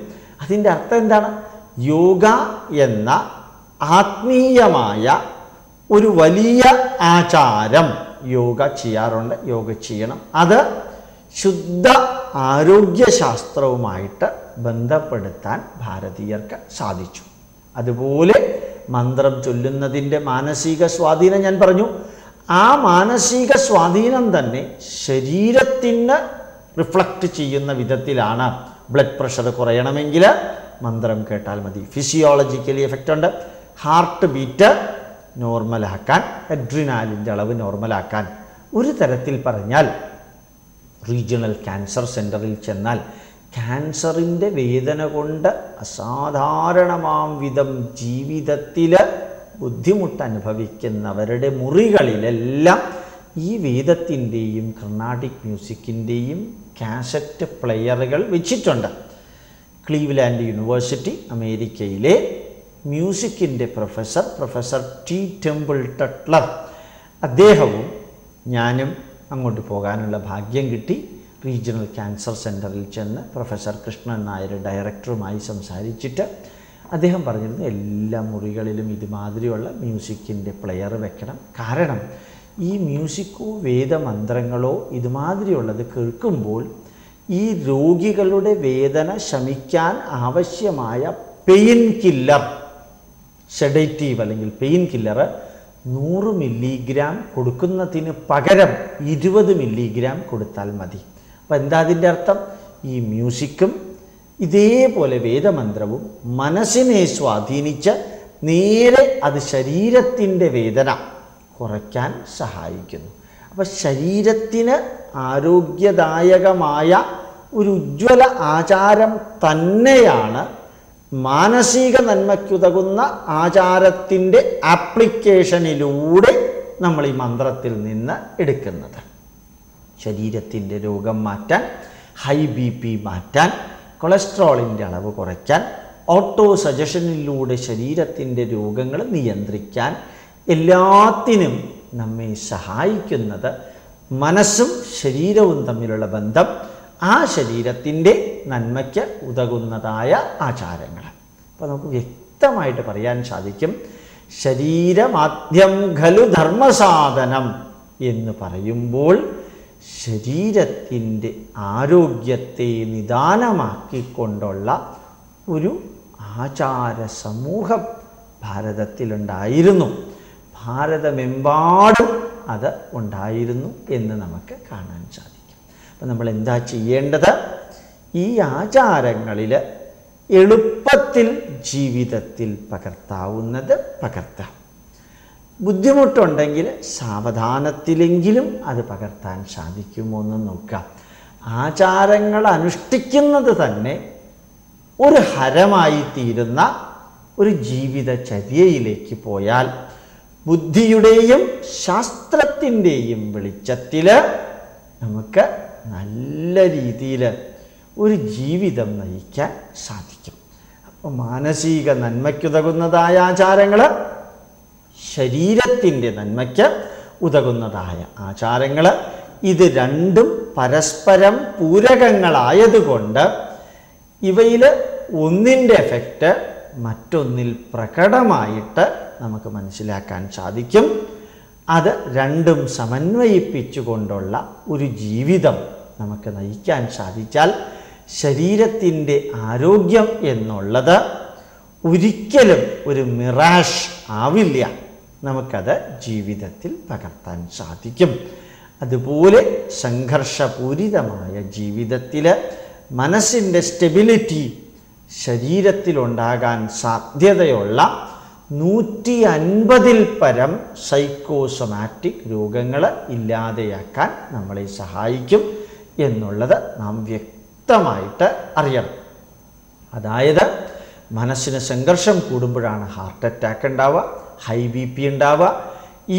അതിന്റെ അർത്ഥം എന്താണ്? യോഗ എന്ന ആത്മീയമായ ഒരു വലിയ ആചാരം യോഗ ചെയ്യാറുണ്ട് യോഗ ചെയ്യണം. അത് ശുദ്ധ ആരോഗ്യശാസ്ത്രവുമായിട്ട് ബന്ധപ്പെടുത്താൻ ഭാരതീയർക്ക് സാധിച്ചു. അതുപോലെ മന്ത്രം ചൊല്ലുന്നതിന്റെ മാനസിക സ്വാധീനം ഞാൻ പറഞ്ഞു. ആ മാനസിക സ്വാധീനം തന്നെ ശരീരത്തിന് റിഫ്ലക്റ്റ് ചെയ്യുന്ന വിധത്തിലാണ്. ബ്ലഡ് പ്രഷർ കുറയണമെങ്കിൽ മന്ത്രം കേട്ടാൽ മതി. ഫിസിയോളജിക്കലി എഫക്റ്റ് ഉണ്ട്. ഹാർട്ട് ബീറ്റ് നോർമലാക്കാൻ അഡ്രിനാലിന്റെ അളവ് നോർമലാക്കാൻ. ഒരു തരത്തിൽ പറഞ്ഞാൽ റീജിയണൽ ക്യാൻസർ സെന്ററിൽ ചെന്നാൽ ക്യാൻസറിന്റെ വേദന കൊണ്ട് അസാധാരണമാം വിധം ജീവിതത്തിൽ ബുദ്ധിമുട്ട് അനുഭവിക്കുന്നവരുടെ മുറികളിലെല്ലാം ഈ വേദത്തിന്റെയും കർണാട്ടിക് മ്യൂസിക്കിന്റെയും കാസറ്റ് പ്ലെയറുകൾ വെച്ചിട്ടുണ്ട്. ക്ലീവ്ലാൻഡ് യൂണിവേഴ്സിറ്റി അമേരിക്കയിലെ മ്യൂസിക്കിന്റെ professor professor T Temple Tuttle അദ്ദേഹവും ഞാനും അങ്ങോട്ട് പോകാനുള്ള ഭാഗ്യം കിട്ടി. റീജിയണൽ ക്യാൻസർ സെന്ററിൽ ചെന്ന് പ്രൊഫസർ കൃഷ്ണൻ നായർ ഡയറക്ടറുമായി സംസാരിച്ചിട്ട് അദ്ദേഹം പറഞ്ഞിരുന്നു എല്ലാ മുറികളിലും ഇതുമാതിരിയുള്ള മ്യൂസിക്കിന്റെ പ്ലെയർ വെക്കണം. കാരണം ഈ മ്യൂസിക്കോ വേദമന്ത്രങ്ങളോ ഇതുമാതിരിയുള്ളത് കേൾക്കുമ്പോൾ ഈ രോഗികളുടെ വേദന ശമിക്കാൻ ആവശ്യമായ പെയിൻ കില്ലർ സെഡേറ്റീവ് അല്ലെങ്കിൽ പെയിൻ കില്ലർ നൂറ് മില്ലിഗ്രാം കൊടുക്കുന്നതിന് പകരം ഇരുപത് മില്ലിഗ്രാം കൊടുത്താൽ മതി. അപ്പം എന്താ അതിന്റെ അർത്ഥം? ഈ മ്യൂസിക്കും ഇതേപോലെ വേദമന്ത്രവും മനസ്സിനെ സ്വാധീനിച്ച് നേരെ അത് ശരീരത്തിന്റെ വേദന കുറയ്ക്കാൻ സഹായിക്കുന്നു. അപ്പം ശരീരത്തിന് ആരോഗ്യദായകമായ ഒരു ഉജ്ജ്വല ആചാരം തന്നെയാണ് മാനസിക നന്മയ്ക്കുതകുന്ന ആചാരത്തിന്റെ ആപ്ലിക്കേഷനിലൂടെ നമ്മൾ ഈ മന്ത്രത്തിൽ നിന്ന് എടുക്കുന്നത്. ശരീരത്തിന്റെ രോഗം മാറ്റാൻ ഹൈ ബി പി മാറ്റാൻ കൊളസ്ട്രോളിന്റെ അളവ് കുറയ്ക്കാൻ ഓട്ടോ സജഷനിലൂടെ ശരീരത്തിന്റെ രോഗങ്ങൾ നിയന്ത്രിക്കാൻ എല്ലാത്തിനും നമ്മെ സഹായിക്കുന്നത് മനസ്സും ശരീരവും തമ്മിലുള്ള ബന്ധം ആ ശരീരത്തിന്റെ നന്മയ്ക്ക് ഉതകുന്നതായ ആചാരങ്ങൾ അപ്പോൾ നമുക്ക് വ്യക്തമായിട്ട് പറയാൻ സാധിക്കും ശരീരമാദ്യം ഖലു ധർമ്മസാധനം എന്ന് പറയുമ്പോൾ ശരീരത്തിന്റെ ആരോഗ്യത്തെ നിദാനമാക്കിക്കൊണ്ടുള്ള ഒരു ആചാര സമൂഹം ഭാരതത്തിലുണ്ടായിരുന്നു. ഭാരതമെമ്പാടും അത് ഉണ്ടായിരുന്നു എന്ന് നമുക്ക് കാണാൻ സാധിക്കും. അപ്പം നമ്മൾ എന്താ ചെയ്യേണ്ടത്? ഈ ആചാരങ്ങളിൽ എളുപ്പത്തിൽ ജീവിതത്തിൽ പകർത്താവുന്നത് പകർത്താം. ബുദ്ധിമുട്ടുണ്ടെങ്കിൽ സാവധാനത്തിലെങ്കിലും അത് പകർത്താൻ സാധിക്കുമോ എന്ന് നോക്കാം ആചാരങ്ങൾ അനുഷ്ഠിക്കുന്നത് തന്നെ ഒരു ഹരമായി തീരുന്ന ഒരു ജീവിതചര്യയിലേക്ക് പോയാൽ ബുദ്ധിയുടെയും ശാസ്ത്രത്തിന്റെയും വെളിച്ചത്തിൽ നമുക്ക് നല്ല രീതിയിൽ ഒരു ജീവിതം നയിക്കാൻ സാധിക്കും. അപ്പോൾ മാനസിക നന്മയ്ക്കുതകുന്നതായ ആചാരങ്ങൾ ശരീരത്തിന്റെ നന്മയ്ക്ക് ഉതകുന്നതായ ആചാരങ്ങൾ. ഇത് രണ്ടും പരസ്പരം പൂരകങ്ങളായതുകൊണ്ട് ഇവയിൽ ഒന്നിന്റെ എഫക്റ്റ് മറ്റൊന്നിൽ പ്രകടമായിട്ട് നമുക്ക് മനസ്സിലാക്കാൻ സാധിക്കും. അത് രണ്ടും സമന്വയിപ്പിച്ചുകൊണ്ടുള്ള ഒരു ജീവിതം നമുക്ക് നയിക്കാൻ സാധിച്ചാൽ ശരീരത്തിന്റെ ആരോഗ്യം എന്നുള്ളത് ഒരിക്കലും ഒരു മിറാഷ് ആവില്ല. നമുക്കത് ജീവിതത്തിൽ പകർത്താൻ സാധിക്കും. അതുപോലെ സംഘർഷപൂരിതമായ ജീവിതത്തിൽ മനസ്സിന്റെ സ്റ്റെബിലിറ്റി ശരീരത്തിലുണ്ടാകാൻ സാധ്യതയുള്ള നൂറ്റി അൻപതിൽ പരം സൈക്കോസൊമാറ്റിക് രോഗങ്ങൾ ഇല്ലാതെയാക്കാൻ നമ്മളെ സഹായിക്കും എന്നുള്ളത് നാം വ്യക്തമായിട്ട് അറിയണം. അതായത് മനസ്സിന് സംഘർഷം കൂടുമ്പോഴാണ് ഹാർട്ട് അറ്റാക്ക് ഉണ്ടാവുക ഹൈ ബി പി ഉണ്ടാവുക.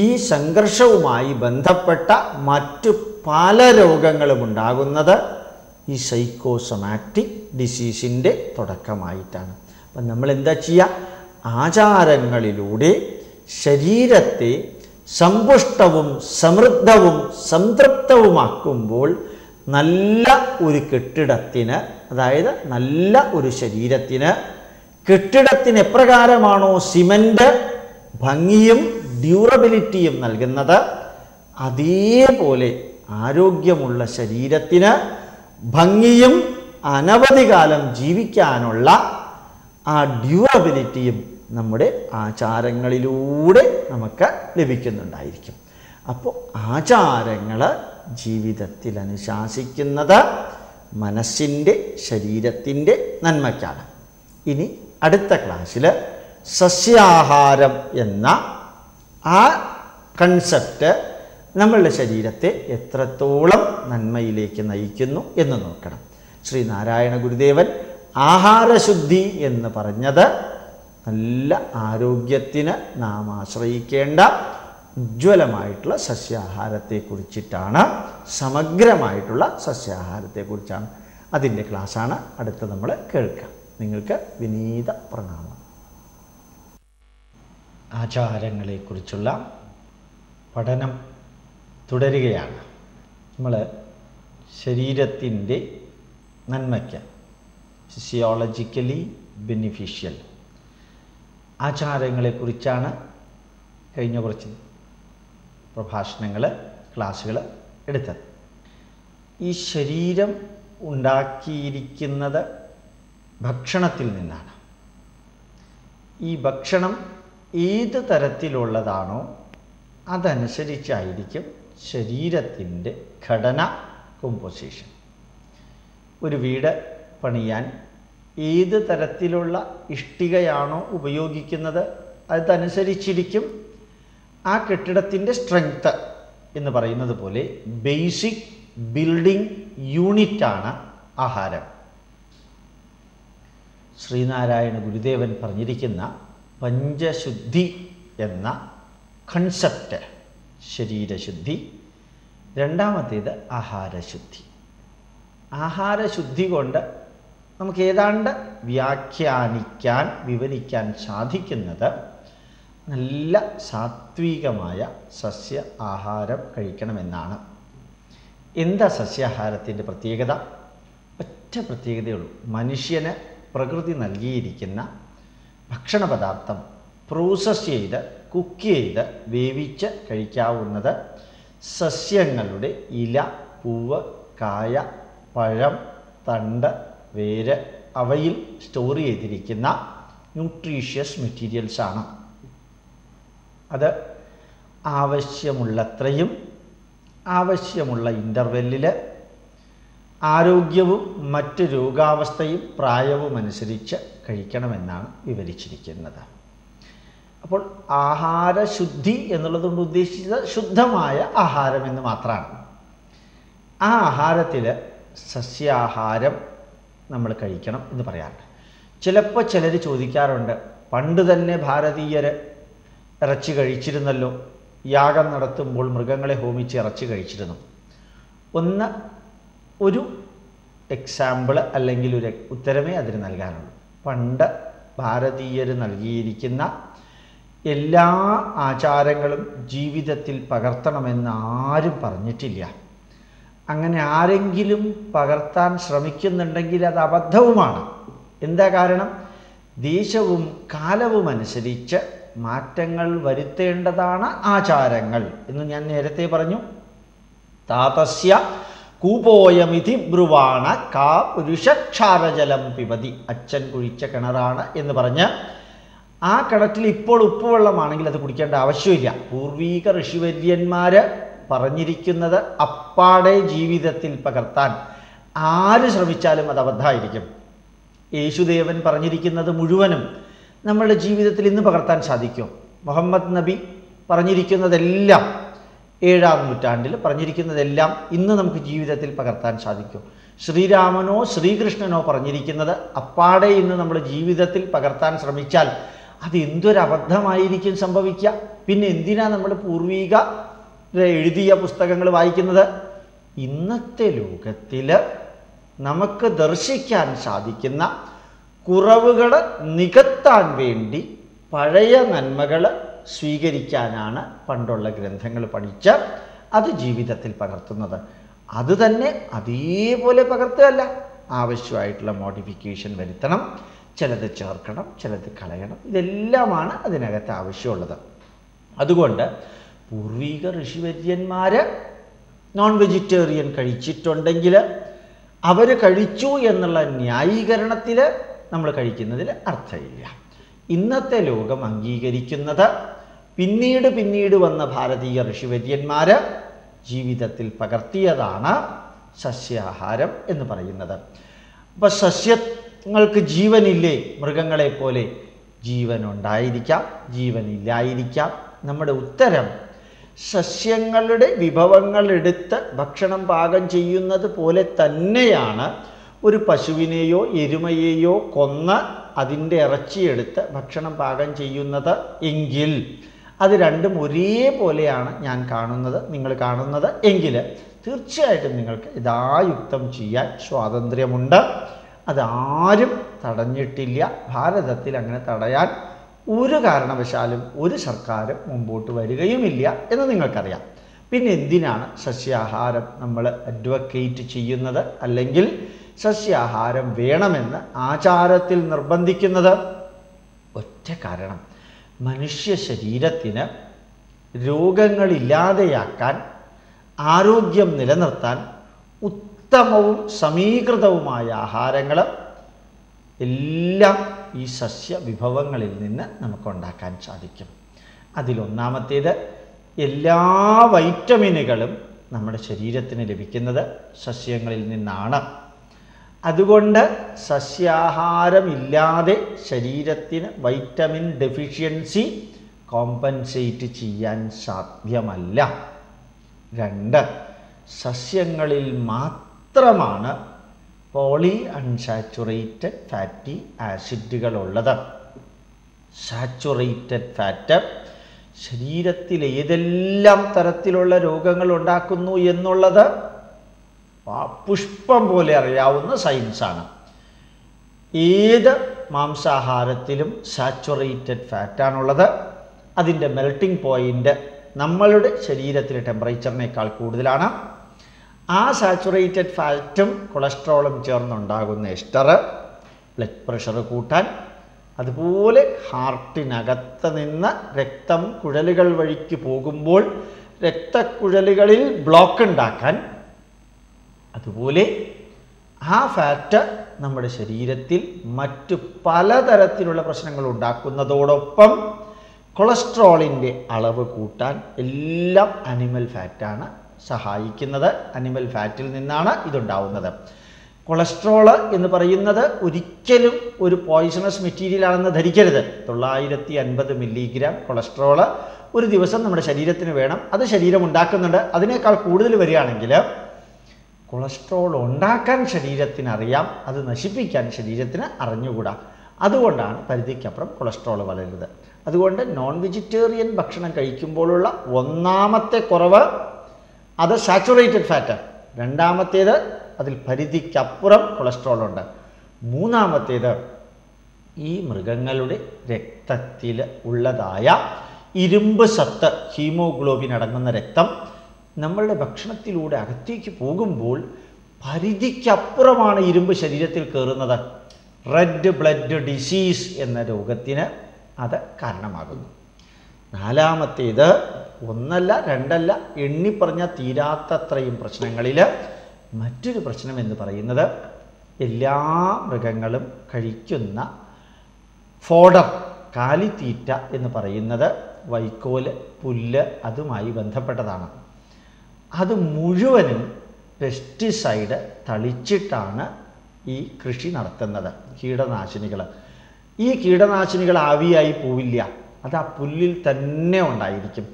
ഈ സംഘർഷവുമായി ബന്ധപ്പെട്ട മറ്റു പല രോഗങ്ങളും ഉണ്ടാകുന്നത് ഈ സൈക്കോസൊമാറ്റിക് ഡിസീസിന്റെ തുടക്കമായിട്ടാണ്. അപ്പം നമ്മൾ എന്താ ചെയ്യുക? ആചാരങ്ങളിലൂടെ ശരീരത്തെ സമ്പുഷ്ടവും സമൃദ്ധവും സംതൃപ്തവുമാക്കുമ്പോൾ നല്ല ഒരു കെട്ടിടത്തിന് അതായത് നല്ല ഒരു ശരീരത്തിന് കെട്ടിടത്തിന് എപ്രകാരമാണോ സിമന്റ് ഭംഗിയും ഡ്യൂറബിലിറ്റിയും നൽകുന്നത് അതേപോലെ ആരോഗ്യമുള്ള ശരീരത്തിന് ഭംഗിയും അനവധി കാലം ജീവിക്കാനുള്ള ആ ഡ്യൂറബിലിറ്റിയും നമ്മുടെ ആചാരങ്ങളിലൂടെ നമുക്ക് ലഭിക്കുന്നുണ്ടായിരിക്കും. അപ്പോൾ ആചാരങ്ങൾ ജീവിതത്തിൽ അനുശാസിക്കുന്നത് മനസ്സിന്റെ ശരീരത്തിന്റെ നന്മയ്ക്കാണ്. ഇനി അടുത്ത ക്ലാസ്സിൽ സസ്യാഹാരം എന്ന ആ കൺസെപ്റ്റ് നമ്മളുടെ ശരീരത്തെ എത്രത്തോളം നന്മയിലേക്ക് നയിക്കുന്നു എന്ന് നോക്കണം. ശ്രീനാരായണ ഗുരുദേവൻ ആഹാരശുദ്ധി എന്ന് പറഞ്ഞത് നല്ല ആരോഗ്യത്തിന് നാം ആശ്രയിക്കേണ്ട ഉജ്ജ്വലമായിട്ടുള്ള സസ്യാഹാരത്തെക്കുറിച്ചിട്ടാണ് സമഗ്രമായിട്ടുള്ള സസ്യാഹാരത്തെക്കുറിച്ചാണ് അതിന്റെ ക്ലാസ്സാണ് അടുത്ത് നമ്മൾ കേൾക്കാം നിങ്ങൾക്ക് വിനീത പ്രണാമം. ആചാരങ്ങളെക്കുറിച്ചുള്ള പഠനം തുടരുകയാണ്. നമ്മൾ ശരീരത്തിന്റെ നന്മയ്ക്ക് ഫിസിയോളജിക്കലി ബെനിഫിഷ്യൽ ആചാരങ്ങളെക്കുറിച്ചാണ് കഴിഞ്ഞ കുറച്ച് പ്രഭാഷണങ്ങൾ ക്ലാസ്സുകൾ എടുത്തത്. ഈ ശരീരം ഉണ്ടാക്കിയിരിക്കുന്നത് ഭക്ഷണത്തിൽ നിന്നാണ്. ഈ ഭക്ഷണം ഏത് തരത്തിലുള്ളതാണോ അതനുസരിച്ചായിരിക്കും ശരീരത്തിന്റെ ഘടന കോമ്പോസിഷൻ ഒരു വീട് പണിയാൻ ഏത് തരത്തിലുള്ള ഇഷ്ടികയാണോ ഉപയോഗിക്കുന്നത് അതനുസരിച്ചിരിക്കും. ആ കെട്ടിടത്തിന്റെ സ്ട്രെങ്ത്ത് എന്ന് പറയുന്നത് പോലെ ബേസിക് ബിൽഡിംഗ് യൂണിറ്റാണ് ആഹാരം. ശ്രീനാരായണ ഗുരുദേവൻ പറഞ്ഞിരിക്കുന്ന പഞ്ചശുദ്ധി എന്ന കൺസെപ്റ്റ് ശരീരശുദ്ധി. രണ്ടാമത്തേത് ആഹാരശുദ്ധി. ആഹാരശുദ്ധി കൊണ്ട് നമുക്ക് ഏതാണ്ട് വ്യാഖ്യാനിക്കാൻ വിവരിക്കാൻ സാധിക്കുന്നത് നല്ല സാത്വികമായ സസ്യ ആഹാരം കഴിക്കണമെന്നാണ്. എന്താ സസ്യാഹാരത്തിന്റെ പ്രത്യേകത? ഒറ്റ പ്രത്യേകതയുള്ളൂ മനുഷ്യന് പ്രകൃതി നൽകിയിരിക്കുന്ന ഭക്ഷണ പദാർത്ഥം പ്രോസസ് ചെയ്ത് കുക്ക് ചെയ്ത് വേവിച്ച് കഴിക്കാവുന്നത് സസ്യങ്ങളുടെ ഇല പൂവ് കായ പഴം തണ്ട് വേര് അവയിൽ സ്റ്റോർ ചെയ്തിരിക്കുന്ന ന്യൂട്രീഷ്യസ് മെറ്റീരിയൽസാണ് അത് ആവശ്യമുള്ളത്രയും ആവശ്യമുള്ള ഇന്റർവെല്ലിൽ ആരോഗ്യവും മറ്റ് രോഗാവസ്ഥയും പ്രായവും അനുസരിച്ച് കഴിക്കണമെന്നാണ് വിവരിച്ചിരിക്കുന്നത്. അപ്പോൾ ആഹാരശുദ്ധി എന്നുള്ളതുകൊണ്ട് ഉദ്ദേശിച്ചത് ശുദ്ധമായ ആഹാരം എന്ന് മാത്രമാണ്. ആ ആഹാരത്തിൽ സസ്യാഹാരം നമ്മൾ കഴിക്കണം എന്ന് പറയാറുണ്ട്. ചിലപ്പോൾ ചിലർ ചോദിക്കാറുണ്ട് പണ്ട് തന്നെ ഭാരതീയർ ഇറച്ചി കഴിച്ചിരുന്നല്ലോ. യാഗം നടത്തുമ്പോൾ മൃഗങ്ങളെ ഹോമിച്ച് ഇറച്ചി കഴിച്ചിരുന്നു. ഒന്ന് ഒരു എക്സാമ്പിൾ അല്ലെങ്കിൽ ഒരു ഉത്തരമേ അതിന് നൽകാനുള്ളൂ. പണ്ട് ഭാരതീയർ നൽകിയിരിക്കുന്ന എല്ലാ ആചാരങ്ങളും ജീവിതത്തിൽ പകർത്തണമെന്ന് ആരും പറഞ്ഞിട്ടില്ല. അങ്ങനെ ആരെങ്കിലും പകർത്താൻ ശ്രമിക്കുന്നുണ്ടെങ്കിൽ അത് അബദ്ധവുമാണ്. എന്താ കാരണം? ദേശവും കാലവും അനുസരിച്ച് മാറ്റങ്ങൾ വരുത്തേണ്ടതാണ് ആചാരങ്ങൾ എന്ന് ഞാൻ നേരത്തെ പറഞ്ഞു. താതസ്യ കൂപോയമിതി ബ്രുവാണ കാ പുരുഷക്ഷാരജലം പിപതി അച്ഛൻ കുഴിച്ച കിണറാണ് എന്ന് പറഞ്ഞ് ആ കിണറ്റിൽ ഇപ്പോൾ ഉപ്പുവെള്ളമാണെങ്കിൽ അത് കുടിക്കേണ്ട ആവശ്യമില്ല. പൂർവീക ഋഷിവര്യന്മാർ പറഞ്ഞിരിക്കുന്നത് അപ്പാടെ ജീവിതത്തിൽ പകർത്താൻ ആര് ശ്രമിച്ചാലും അത് അബദ്ധമായിരിക്കും. യേശുദേവൻ പറഞ്ഞിരിക്കുന്നത് മുഴുവനും നമ്മളുടെ ജീവിതത്തിൽ ഇന്ന് പകർത്താൻ സാധിക്കും. മുഹമ്മദ് നബി പറഞ്ഞിരിക്കുന്നതെല്ലാം ഏഴാം നൂറ്റാണ്ടിൽ പറഞ്ഞിരിക്കുന്നതെല്ലാം ഇന്ന് നമുക്ക് ജീവിതത്തിൽ പകർത്താൻ സാധിക്കും. ശ്രീരാമനോ ശ്രീകൃഷ്ണനോ പറഞ്ഞിരിക്കുന്നത് അപ്പാടെ ഇന്ന് നമ്മൾ ജീവിതത്തിൽ പകർത്താൻ ശ്രമിച്ചാൽ അത് എന്തൊരബദ്ധമായിരിക്കും സംഭവിക്കുക? പിന്നെ എന്തിനാ നമ്മൾ പൂർവീക എഴുതിയ പുസ്തകങ്ങൾ വായിക്കുന്നത്? ഇന്നത്തെ ലോകത്തിൽ നമുക്ക് ദർശിക്കാൻ സാധിക്കുന്ന കുറവുകൾ നികത്താൻ വേണ്ടി പഴയ നന്മകൾ സ്വീകരിക്കാനാണ് പണ്ടുള്ള ഗ്രന്ഥങ്ങൾ പഠിച്ച് അത് ജീവിതത്തിൽ പകർത്തുന്നത്. അത് തന്നെ അതേപോലെ പകർത്തുകയല്ല. ആവശ്യമായിട്ടുള്ള മോഡിഫിക്കേഷൻ വരുത്തണം ചിലത് ചേർക്കണം ചിലത് കളയണം. ഇതെല്ലാമാണ് അതിനകത്ത് ആവശ്യമുള്ളത്. അതുകൊണ്ട് പൂർവീക ഋഷിവര്യന്മാർ നോൺ വെജിറ്റേറിയൻ കഴിച്ചിട്ടുണ്ടെങ്കിൽ അവർ കഴിച്ചു എന്നുള്ള ന്യായീകരണത്തിൽ നമ്മൾ കഴിക്കുന്നതിൽ അർത്ഥമില്ല. ഇന്നത്തെ ലോകം അംഗീകരിക്കുന്നത് പിന്നീട് പിന്നീട് വന്ന ഭാരതീയ ഋഷിവര്യന്മാർ ജീവിതത്തിൽ പകർത്തിയതാണ് സസ്യാഹാരം എന്ന് പറയുന്നത്. അപ്പം സസ്യങ്ങൾക്ക് ജീവനില്ലേ? മൃഗങ്ങളെ പോലെ ജീവനുണ്ടായിരിക്കാം ജീവനില്ലായിരിക്കാം. നമ്മുടെ ഉത്തരം സസ്യങ്ങളുടെ വിഭവങ്ങൾ എടുത്ത് ഭക്ഷണം പാകം ചെയ്യുന്നത് പോലെ തന്നെയാണ് ഒരു പശുവിനെയോ എരുമയെയോ കൊന്ന് അതിന്റെ ഇറച്ചിയെടുത്ത് ഭക്ഷണം പാകം ചെയ്യുന്നത് എങ്കിൽ അത് രണ്ടും ഒരേപോലെയാണ് ഞാൻ കാണുന്നത് നിങ്ങൾ കാണുന്നത് എങ്കിൽ തീർച്ചയായിട്ടും നിങ്ങൾക്ക് യഥായുക്തം ചെയ്യാൻ സ്വാതന്ത്ര്യമുണ്ട്. അതാരും തടഞ്ഞിട്ടില്ല. ഭാരതത്തിൽ അങ്ങനെ തടയാൻ ഒരു കാരണവശാലും ഒരു സർക്കാരും മുമ്പോട്ട് വരികയുമില്ല എന്ന് നിങ്ങൾക്കറിയാം. പിന്നെ എന്തിനാണ് സസ്യാഹാരം നമ്മൾ അഡ്വക്കേറ്റ് ചെയ്യുന്നത്? അല്ലെങ്കിൽ സസ്യാഹാരം വേണമെന്ന് ആചാരത്തിൽ നിർബന്ധിക്കുന്നത് ഒറ്റ കാരണം. മനുഷ്യ ശരീരത്തിന് രോഗങ്ങളില്ലാതെയാക്കാൻ ആരോഗ്യം നിലനിർത്താൻ ഉത്തമവും സമീകൃതവുമായ ആഹാരങ്ങൾ എല്ലാം ഈ സസ്യ വിഭവങ്ങളിൽ നിന്ന് നമുക്കുണ്ടാക്കാൻ സാധിക്കും. അതിലൊന്നാമത്തേത് എല്ലാ വൈറ്റമിനുകളും നമ്മുടെ ശരീരത്തിന് ലഭിക്കുന്നത് സസ്യങ്ങളിൽ നിന്നാണ്. അതുകൊണ്ട് സസ്യാഹാരമില്ലാതെ ശരീരത്തിന് വൈറ്റമിൻ ഡെഫിഷ്യൻസി കോമ്പൻസേറ്റ് ചെയ്യാൻ സാധ്യമല്ല. രണ്ട് സസ്യങ്ങളിൽ മാത്രമാണ് പോളി അൺസാച്ചുറേറ്റഡ് ഫാറ്റി ആസിഡുകളുള്ളത് സാച്ചുറേറ്റഡ് ഫാറ്റ് ശരീരത്തിൽ ഏതെല്ലാം തരത്തിലുള്ള രോഗങ്ങൾ ഉണ്ടാക്കുന്നു എന്നുള്ളത് പുഷ്പം പോലെ അറിയാവുന്ന സയൻസാണ്. ഏത് മാംസാഹാരത്തിലും സാച്ചുറേറ്റഡ് ഫാറ്റാണുള്ളത്. അതിന്റെ മെൽട്ടിംഗ് പോയിന്റ് നമ്മളുടെ ശരീരത്തിലെ ടെമ്പറേച്ചറിനേക്കാൾ കൂടുതലാണ്. ആ സാച്ചുറേറ്റഡ് ഫാറ്റും കൊളസ്ട്രോളും ചേർന്നുണ്ടാകുന്ന എസ്റ്റർ ബ്ലഡ് പ്രഷർ കൂട്ടാൻ അതുപോലെ ഹാർട്ടിനകത്ത് നിന്ന് രക്തം കുഴലുകൾ വഴിക്ക് പോകുമ്പോൾ രക്തക്കുഴലുകളിൽ ബ്ലോക്ക് ഉണ്ടാക്കാൻ അതുപോലെ ആ ഫാറ്റ് നമ്മുടെ ശരീരത്തിൽ മറ്റു പലതരത്തിലുള്ള പ്രശ്നങ്ങൾ ഉണ്ടാക്കുന്നതോടൊപ്പം കൊളസ്ട്രോളിന്റെ അളവ് കൂട്ടാൻ എല്ലാം അനിമൽ ഫാറ്റാണ് സഹായിക്കുന്നത്. അനിമൽ ഫാറ്റിൽ നിന്നാണ് ഇതുണ്ടാവുന്നത്. കൊളസ്ട്രോൾ എന്ന് പറയുന്നത് ഒരിക്കലും ഒരു പോയിസണസ് മെറ്റീരിയൽ ആണെന്ന് ധരിക്കരുത്. തൊള്ളായിരത്തി അൻപത് മില്ലിഗ്രാം കൊളസ്ട്രോൾ ഒരു ദിവസം നമ്മുടെ ശരീരത്തിന് വേണം. അത് ശരീരം ഉണ്ടാക്കുന്നുണ്ട്. അതിനേക്കാൾ കൂടുതൽ വരികയാണെങ്കിൽ കൊളസ്ട്രോൾ ഉണ്ടാക്കാൻ ശരീരത്തിന് അറിയാം അത് നശിപ്പിക്കാൻ ശരീരത്തിന് അറിഞ്ഞുകൂടാ. അതുകൊണ്ടാണ് പരിധിക്കപ്പുറം കൊളസ്ട്രോൾ വളരുന്നത്. അതുകൊണ്ട് നോൺ വെജിറ്റേറിയൻ ഭക്ഷണം കഴിക്കുമ്പോഴുള്ള ഒന്നാമത്തെ കുറവ് അത് സാച്ചുറേറ്റഡ് ഫാറ്റ് രണ്ടാമത്തേത് അതിൽ പരിധിക്കപ്പുറം കൊളസ്ട്രോൾ ഉണ്ട്. മൂന്നാമത്തേത് ഈ മൃഗങ്ങളുടെ രക്തത്തിൽ ഉള്ളതായ ഇരുമ്പ് സത്ത് ഹീമോഗ്ലോബിൻ അടങ്ങുന്ന രക്തം നമ്മളുടെ ഭക്ഷണത്തിലൂടെ അകത്തേക്ക് പോകുമ്പോൾ പരിധിക്കപ്പുറമാണ് ഇരുമ്പ് ശരീരത്തിൽ കയറുന്നത്. റെഡ് ബ്ലഡ് ഡിസീസ് എന്ന രോഗത്തിന് അത് കാരണമാകുന്നു. നാലാമത്തേത് ഒന്നല്ല രണ്ടല്ല എണ്ണിപ്പറഞ്ഞ തീരാത്തത്രയും പ്രശ്നങ്ങളിൽ മറ്റൊരു പ്രശ്നം എന്ന് പറയുന്നത് എല്ലാ മൃഗങ്ങളും കഴിക്കുന്ന ഫോഡർ കാലിത്തീറ്റ എന്ന് പറയുന്നത് വൈക്കോൽ പുല്ല് അതുമായി ബന്ധപ്പെട്ടതാണ്. അത് മുഴുവനും പെസ്റ്റിസൈഡ് തളിച്ചിട്ടാണ് ഈ കൃഷി നടത്തുന്നത്. കീടനാശിനികൾ ഈ കീടനാശിനികൾ ആവിയായി പോവില്ല. അത് ആ പുല്ലിൽ തന്നെ ഉണ്ടായിരിക്കും.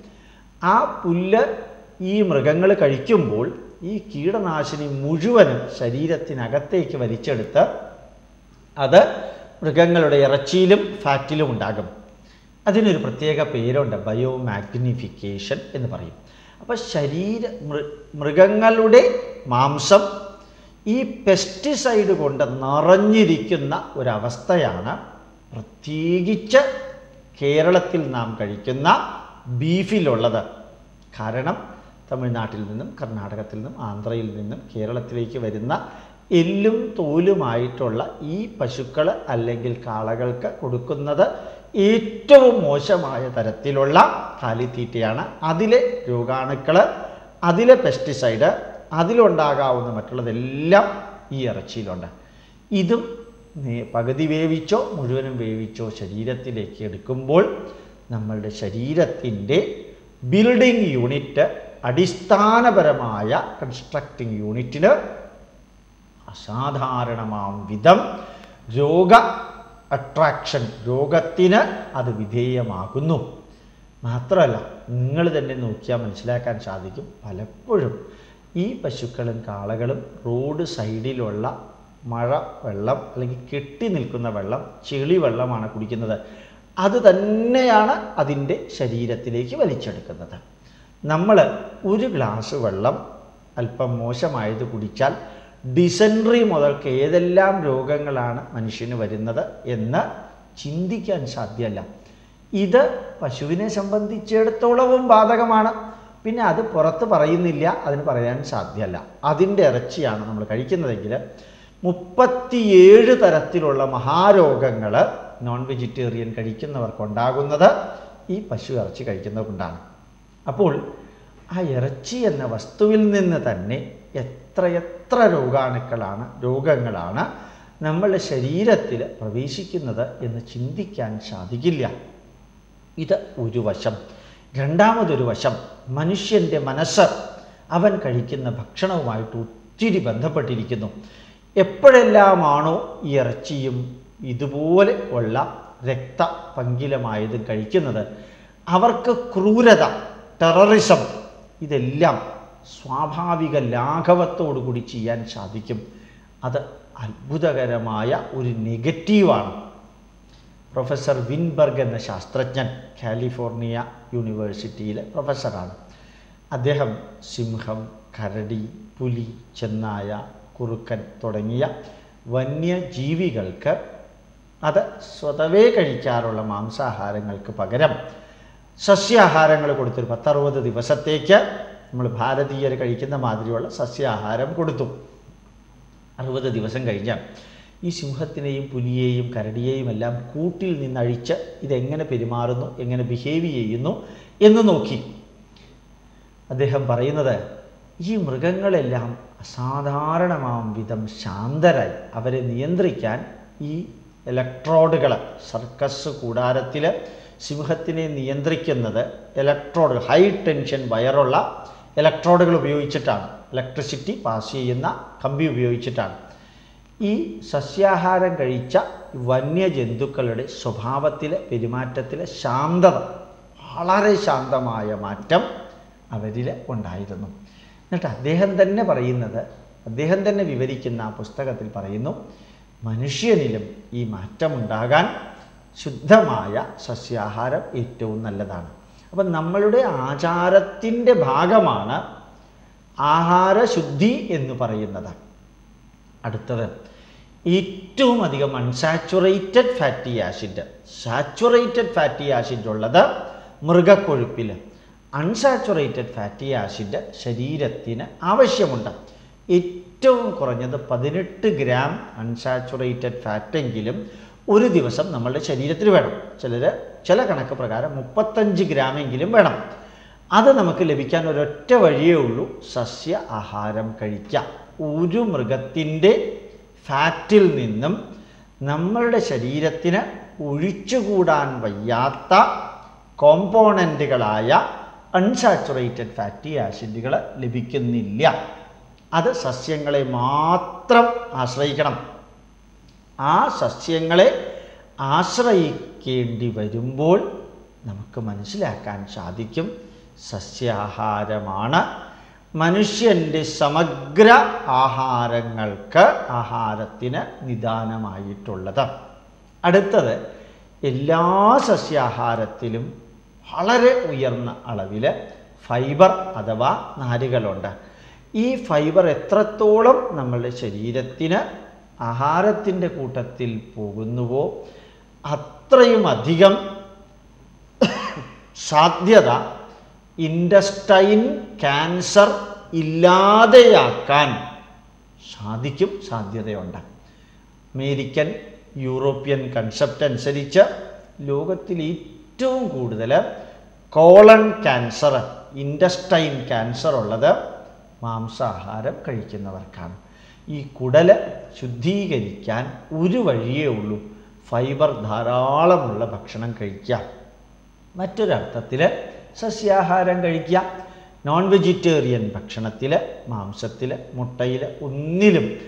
ആ പുല്ല് ഈ മൃഗങ്ങൾ കഴിക്കുമ്പോൾ ഈ കീടനാശിനി മുഴുവനും ശരീരത്തിനകത്തേക്ക് വലിച്ചെടുത്ത് അത് മൃഗങ്ങളുടെ ഇറച്ചിയിലും ഫാറ്റിലും ഉണ്ടാകും. അതിനൊരു പ്രത്യേക പേരുണ്ട്. ബയോമാഗ്നിഫിക്കേഷൻ എന്ന് പറയും. അപ്പോൾ ശരീര മൃഗങ്ങളുടെ മാംസം ഈ പെസ്റ്റിസൈഡ് കൊണ്ട് നിറഞ്ഞിരിക്കുന്ന ഒരവസ്ഥയാണ് പ്രത്യേകിച്ച് കേരളത്തിൽ നാം കഴിക്കുന്ന ബീഫിലുള്ളത്. കാരണം തമിഴ്നാട്ടിൽ നിന്നും കർണാടകത്തിൽ നിന്നും ആന്ധ്രയിൽ നിന്നും കേരളത്തിലേക്ക് വരുന്ന എല്ലും തോലുമായിട്ടുള്ള ഈ പശുക്കൾ അല്ലെങ്കിൽ കാളകൾക്ക് കൊടുക്കുന്നത് ഏറ്റവും മോശമായ തരത്തിലുള്ള കാലിത്തീറ്റയാണ് അതിലെ രോഗാണുക്കൾ അതിലെ പെസ്റ്റിസൈഡ് അതിലുണ്ടാകാവുന്ന മറ്റുള്ളതെല്ലാം ഈ ഇറച്ചിയിലുണ്ട്. ഇതും പകുതി വേവിച്ചോ മുഴുവനും വേവിച്ചോ ശരീരത്തിലേക്ക് എടുക്കുമ്പോൾ നമ്മളുടെ ശരീരത്തിന്റെ ബിൽഡിംഗ് യൂണിറ്റ് അടിസ്ഥാനപരമായ കൺസ്ട്രക്റ്റിംഗ് യൂണിറ്റിന് അസാധാരണമാം വിധം രോഗ അട്രാക്ഷൻ രോഗത്തിന് അത് വിധേയമാകുന്നു. മാത്രമല്ല നിങ്ങൾ തന്നെ നോക്കിയാൽ മനസ്സിലാക്കാൻ സാധിക്കും പലപ്പോഴും ഈ പശുക്കളും കാളകളും റോഡ് സൈഡിലുള്ള മഴ വെള്ളം അല്ലെങ്കിൽ കെട്ടി നിൽക്കുന്ന വെള്ളം ചെളി വെള്ളമാണ് കുടിക്കുന്നത്. അത് തന്നെയാണ് അതിന്റെ ശരീരത്തിലേക്ക് വലിച്ചെടുക്കുന്നത്. നമ്മൾ ഒരു ഗ്ലാസ് വെള്ളം അല്പം മോശമായത് കുടിച്ചാൽ ഡിസെൻട്രി മുതൽക്ക് ഏതെല്ലാം രോഗങ്ങളാണ് മനുഷ്യന് വരുന്നത് എന്ന് ചിന്തിക്കാൻ സാധ്യമല്ല. ഇത് പശുവിനെ സംബന്ധിച്ചിടത്തോളവും ബാധകമാണ്. പിന്നെ അത് പുറത്ത് പറയുന്നില്ല അതിന് പറയാൻ സാധ്യമല്ല. അതിന്റെ ഇറച്ചിയാണ് നമ്മൾ കഴിക്കുന്നതെങ്കിൽ മുപ്പത്തിയേഴ് തരത്തിലുള്ള മഹാരോഗങ്ങൾ നോൺ വെജിറ്റേറിയൻ കഴിക്കുന്നവർക്കുണ്ടാകുന്നത് ഈ പശു ഇറച്ചി കഴിക്കുന്നതുകൊണ്ടാണ്. അപ്പോൾ ആ ഇറച്ചി എന്ന വസ്തുവിൽ നിന്ന് തന്നെ എത്രയെത്ര രോഗാണുക്കളാണ് രോഗങ്ങളാണ് നമ്മളുടെ ശരീരത്തിൽ പ്രവേശിക്കുന്നത് എന്ന് ചിന്തിക്കാൻ സാധിക്കില്ല. ഇത് ഒരു വശം. രണ്ടാമതൊരു വശം മനുഷ്യന്റെ മനസ്സ് അവൻ കഴിക്കുന്ന ഭക്ഷണവുമായിട്ട് ഒത്തിരി ബന്ധപ്പെട്ടിരിക്കുന്നു. എപ്പോഴെല്ലാമാണോ ഈ ഇറച്ചിയും ഇതുപോലെ ഉള്ള രക്ത പങ്കിലമായതും കഴിക്കുന്നത്? അവർക്ക് ക്രൂരത ടെററിസം ഇതെല്ലാം സ്വാഭാവിക ലാഘവത്തോടു കൂടി ചെയ്യാൻ സാധിക്കും. അത് അത്ഭുതകരമായ ഒരു നെഗറ്റീവാണ്. പ്രൊഫസർ വിൻബർഗ് എന്ന ശാസ്ത്രജ്ഞൻ കാലിഫോർണിയ യൂണിവേഴ്സിറ്റിയിലെ പ്രൊഫസറാണ്. അദ്ദേഹം സിംഹം കരടി പുലി ചെന്നായ കുറുക്കൻ തുടങ്ങിയ വന്യജീവികൾക്ക് അത് സ്വതവേ കഴിക്കാറുള്ള മാംസാഹാരങ്ങൾക്ക് പകരം സസ്യാഹാരങ്ങൾ കൊടുത്തൊരു പത്തറുപത് ദിവസത്തേക്ക് നമ്മൾ ഭാരതീയർ കഴിക്കുന്ന മാതിരിയുള്ള സസ്യാഹാരം കൊടുത്തു. അറുപത് ദിവസം കഴിഞ്ഞ് ഈ സിംഹത്തിനെയും പുലിയെയും കരടിയെയും എല്ലാം കൂട്ടിൽ നിന്നഴിച്ച് ഇതെങ്ങനെ പെരുമാറുന്നു എങ്ങനെ ബിഹേവ് ചെയ്യുന്നു എന്ന് നോക്കി. അദ്ദേഹം പറയുന്നത് ഈ മൃഗങ്ങളെല്ലാം അസാധാരണമാം വിധം ശാന്തരായി അവരെ നിയന്ത്രിക്കാൻ ഈ ഇലക്ട്രോഡുകൾ സർക്കസ് കൂടാരത്തിൽ സിംഹത്തിനെ നിയന്ത്രിക്കുന്നത് ഇലക്ട്രോഡ് ഹൈ ടെൻഷൻ വയറുള്ള ഇലക്ട്രോഡുകൾ ഉപയോഗിച്ചിട്ടാണ്. ഇലക്ട്രിസിറ്റി പാസ് ചെയ്യുന്ന കമ്പി ഉപയോഗിച്ചിട്ടാണ്. ഈ സസ്യാഹാരം കഴിച്ച വന്യജന്തുക്കളുടെ സ്വഭാവത്തിലെ പെരുമാറ്റത്തിലെ ശാന്തത വളരെ ശാന്തമായ മാറ്റം അവരിൽ ഉണ്ടായിരുന്നു. എന്നിട്ട് അദ്ദേഹം തന്നെ പറയുന്നത് അദ്ദേഹം തന്നെ വിവരിക്കുന്ന ആ പുസ്തകത്തിൽ പറയുന്നു മനുഷ്യനിലും ഈ മാറ്റമുണ്ടാകാൻ ശുദ്ധമായ സസ്യാഹാരം ഏറ്റവും നല്ലതാണ്. അപ്പം നമ്മളുടെ ആചാരത്തിന്റെ ഭാഗമാണ് ആഹാരശുദ്ധി എന്ന് പറയുന്നത്. അടുത്തത് ഏറ്റവും അധികം unsaturated fatty acid saturated fatty acid ഉള്ളത് മൃഗക്കൊഴുപ്പിൽ അൺസാച്ചുറേറ്റഡ് ഫാറ്റി ആസിഡ് ശരീരത്തിന് ആവശ്യമുണ്ട്. ഏറ്റവും കുറഞ്ഞത് പതിനെട്ട് ഗ്രാം അൺസാച്ചുറേറ്റഡ് ഫാറ്റെങ്കിലും ഒരു ദിവസം നമ്മളുടെ ശരീരത്തിൽ വേണം. ചിലർ ചില കണക്ക് പ്രകാരം മുപ്പത്തഞ്ച് ഗ്രാമെങ്കിലും വേണം. അത് നമുക്ക് ലഭിക്കാൻ ഒരൊറ്റ വഴിയേ ഉള്ളൂ. സസ്യ ആഹാരം കഴിക്കാം. ഒരു മൃഗത്തിന്റെ ഫാറ്റിൽ നിന്നും നമ്മളുടെ ശരീരത്തിന് ഒഴിച്ചുകൂടാൻ വയ്യാത്ത കോമ്പോണന്റുകളായ അൺസാച്ചുറേറ്റഡ് ഫാറ്റി ആസിഡുകൾ ലഭിക്കുന്നില്ല. അത് സസ്യങ്ങളെ മാത്രം ആശ്രയിക്കണം. ആ സസ്യങ്ങളെ ആശ്രയിക്കേണ്ടി വരുമ്പോൾ നമുക്ക് മനസ്സിലാക്കാൻ സാധിക്കും. സസ്യാഹാരമാണ്. മനുഷ്യന്റെ സമഗ്ര ആഹാരങ്ങൾക്ക് ആഹാരത്തിന് നിദാനമായിട്ടുള്ളത്. അടുത്തത് എല്ലാ സസ്യാഹാരത്തിലും വളരെ ഉയർന്ന അളവിൽ ഫൈബർ അഥവാ നാരുകളുണ്ട്. ഈ ഫൈബർ എത്രത്തോളം നമ്മളുടെ ശരീരത്തിന് ആഹാരത്തിന്റെ കൂട്ടത്തിൽ പോകുന്നുവോ അത്രയും അധികം സാധ്യത ഇൻഡസ്റ്റൈൻ ക്യാൻസർ ഇല്ലാതെയാക്കാൻ സാധിക്കും സാധ്യതയുണ്ട്. അമേരിക്കൻ യൂറോപ്യൻ കൺസെപ്റ്റ് അനുസരിച്ച് ലോകത്തിൽ ഏറ്റവും കൂടുതൽ കോളൺ ക്യാൻസർ ഇൻഡസ്റ്റൈൻ ക്യാൻസർ ഉള്ളത് മാംസാഹാരം കഴിക്കുന്നവർക്കാണ്. ഈ കുടൽ ശുദ്ധീകരിക്കാൻ ഒരു വഴിയേ ഉള്ളൂ. ഫൈബർ ധാരാളമുള്ള ഭക്ഷണം കഴിക്കുക. മറ്റൊരർത്ഥത്തിൽ സസ്യാഹാരം കഴിക്കുക. നോൺ വെജിറ്റേറിയൻ ഭക്ഷണത്തിൽ മാംസത്തിൽ മുട്ടയിൽ ഒന്നിലും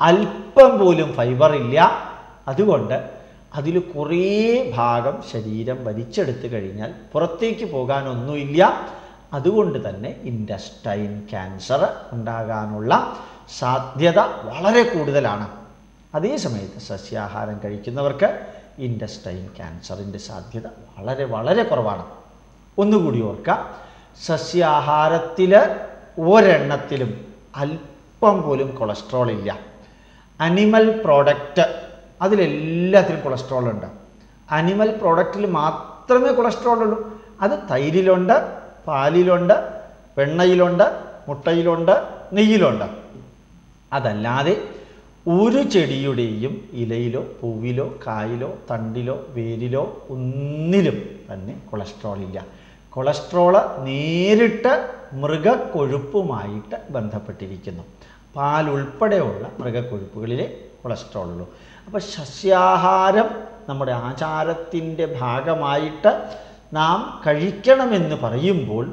അല്പം പോലും ഫൈബർ ഇല്ല. അതുകൊണ്ട് അതിൽ കുറേ ഭാഗം ശരീരം വലിച്ചെടുത്ത് കഴിഞ്ഞാൽ പുറത്തേക്ക് പോകാനൊന്നുമില്ല അതുകൊണ്ട് തന്നെ ഇൻഡസ്റ്റൈൻ ക്യാൻസർ ഉണ്ടാകാനുള്ള സാധ്യത വളരെ കൂടുതലാണ്. അതേസമയത്ത് സസ്യാഹാരം കഴിക്കുന്നവർക്ക് ഇൻഡസ്റ്റൈൻ ക്യാൻസറിന്റെ സാധ്യത വളരെ വളരെ കുറവാണ്. ഒന്നുകൂടി ഓർക്കുക സസ്യാഹാരത്തിൽ ഒരെണ്ണത്തിലും അല്പം പോലും കൊളസ്ട്രോൾ ഇല്ല. അനിമൽ പ്രോഡക്റ്റ് അതിലെല്ലാത്തിലും കൊളസ്ട്രോൾ ഉണ്ട്. അനിമൽ പ്രോഡക്റ്റിൽ മാത്രമേ കൊളസ്ട്രോൾ ഉള്ളൂ. അത് തൈരിലുണ്ട് പാലിലുണ്ട് വെണ്ണയിലുണ്ട് മുട്ടയിലുണ്ട് നെയ്യിലുണ്ട്. അതല്ലാതെ ഒരു ചെടിയുടെയും ഇലയിലോ പൂവിലോ കായിലോ തണ്ടിലോ വേരിലോ ഒന്നിലും തന്നെ കൊളസ്ട്രോൾ ഇല്ല. കൊളസ്ട്രോൾ നേരിട്ട് മൃഗക്കൊഴുപ്പുമായിട്ട് ബന്ധപ്പെട്ടിരിക്കുന്നു. പാൽ ഉൾപ്പെടെയുള്ള മൃഗക്കൊഴുപ്പുകളിലെ കൊളസ്ട്രോൾ ഉള്ളൂ അപ്പോൾ സസ്യാഹാരം നമ്മുടെ ആചാരത്തിന്റെ ഭാഗമായിട്ട് നാം കഴിക്കണമെന്ന് പറയുമ്പോൾ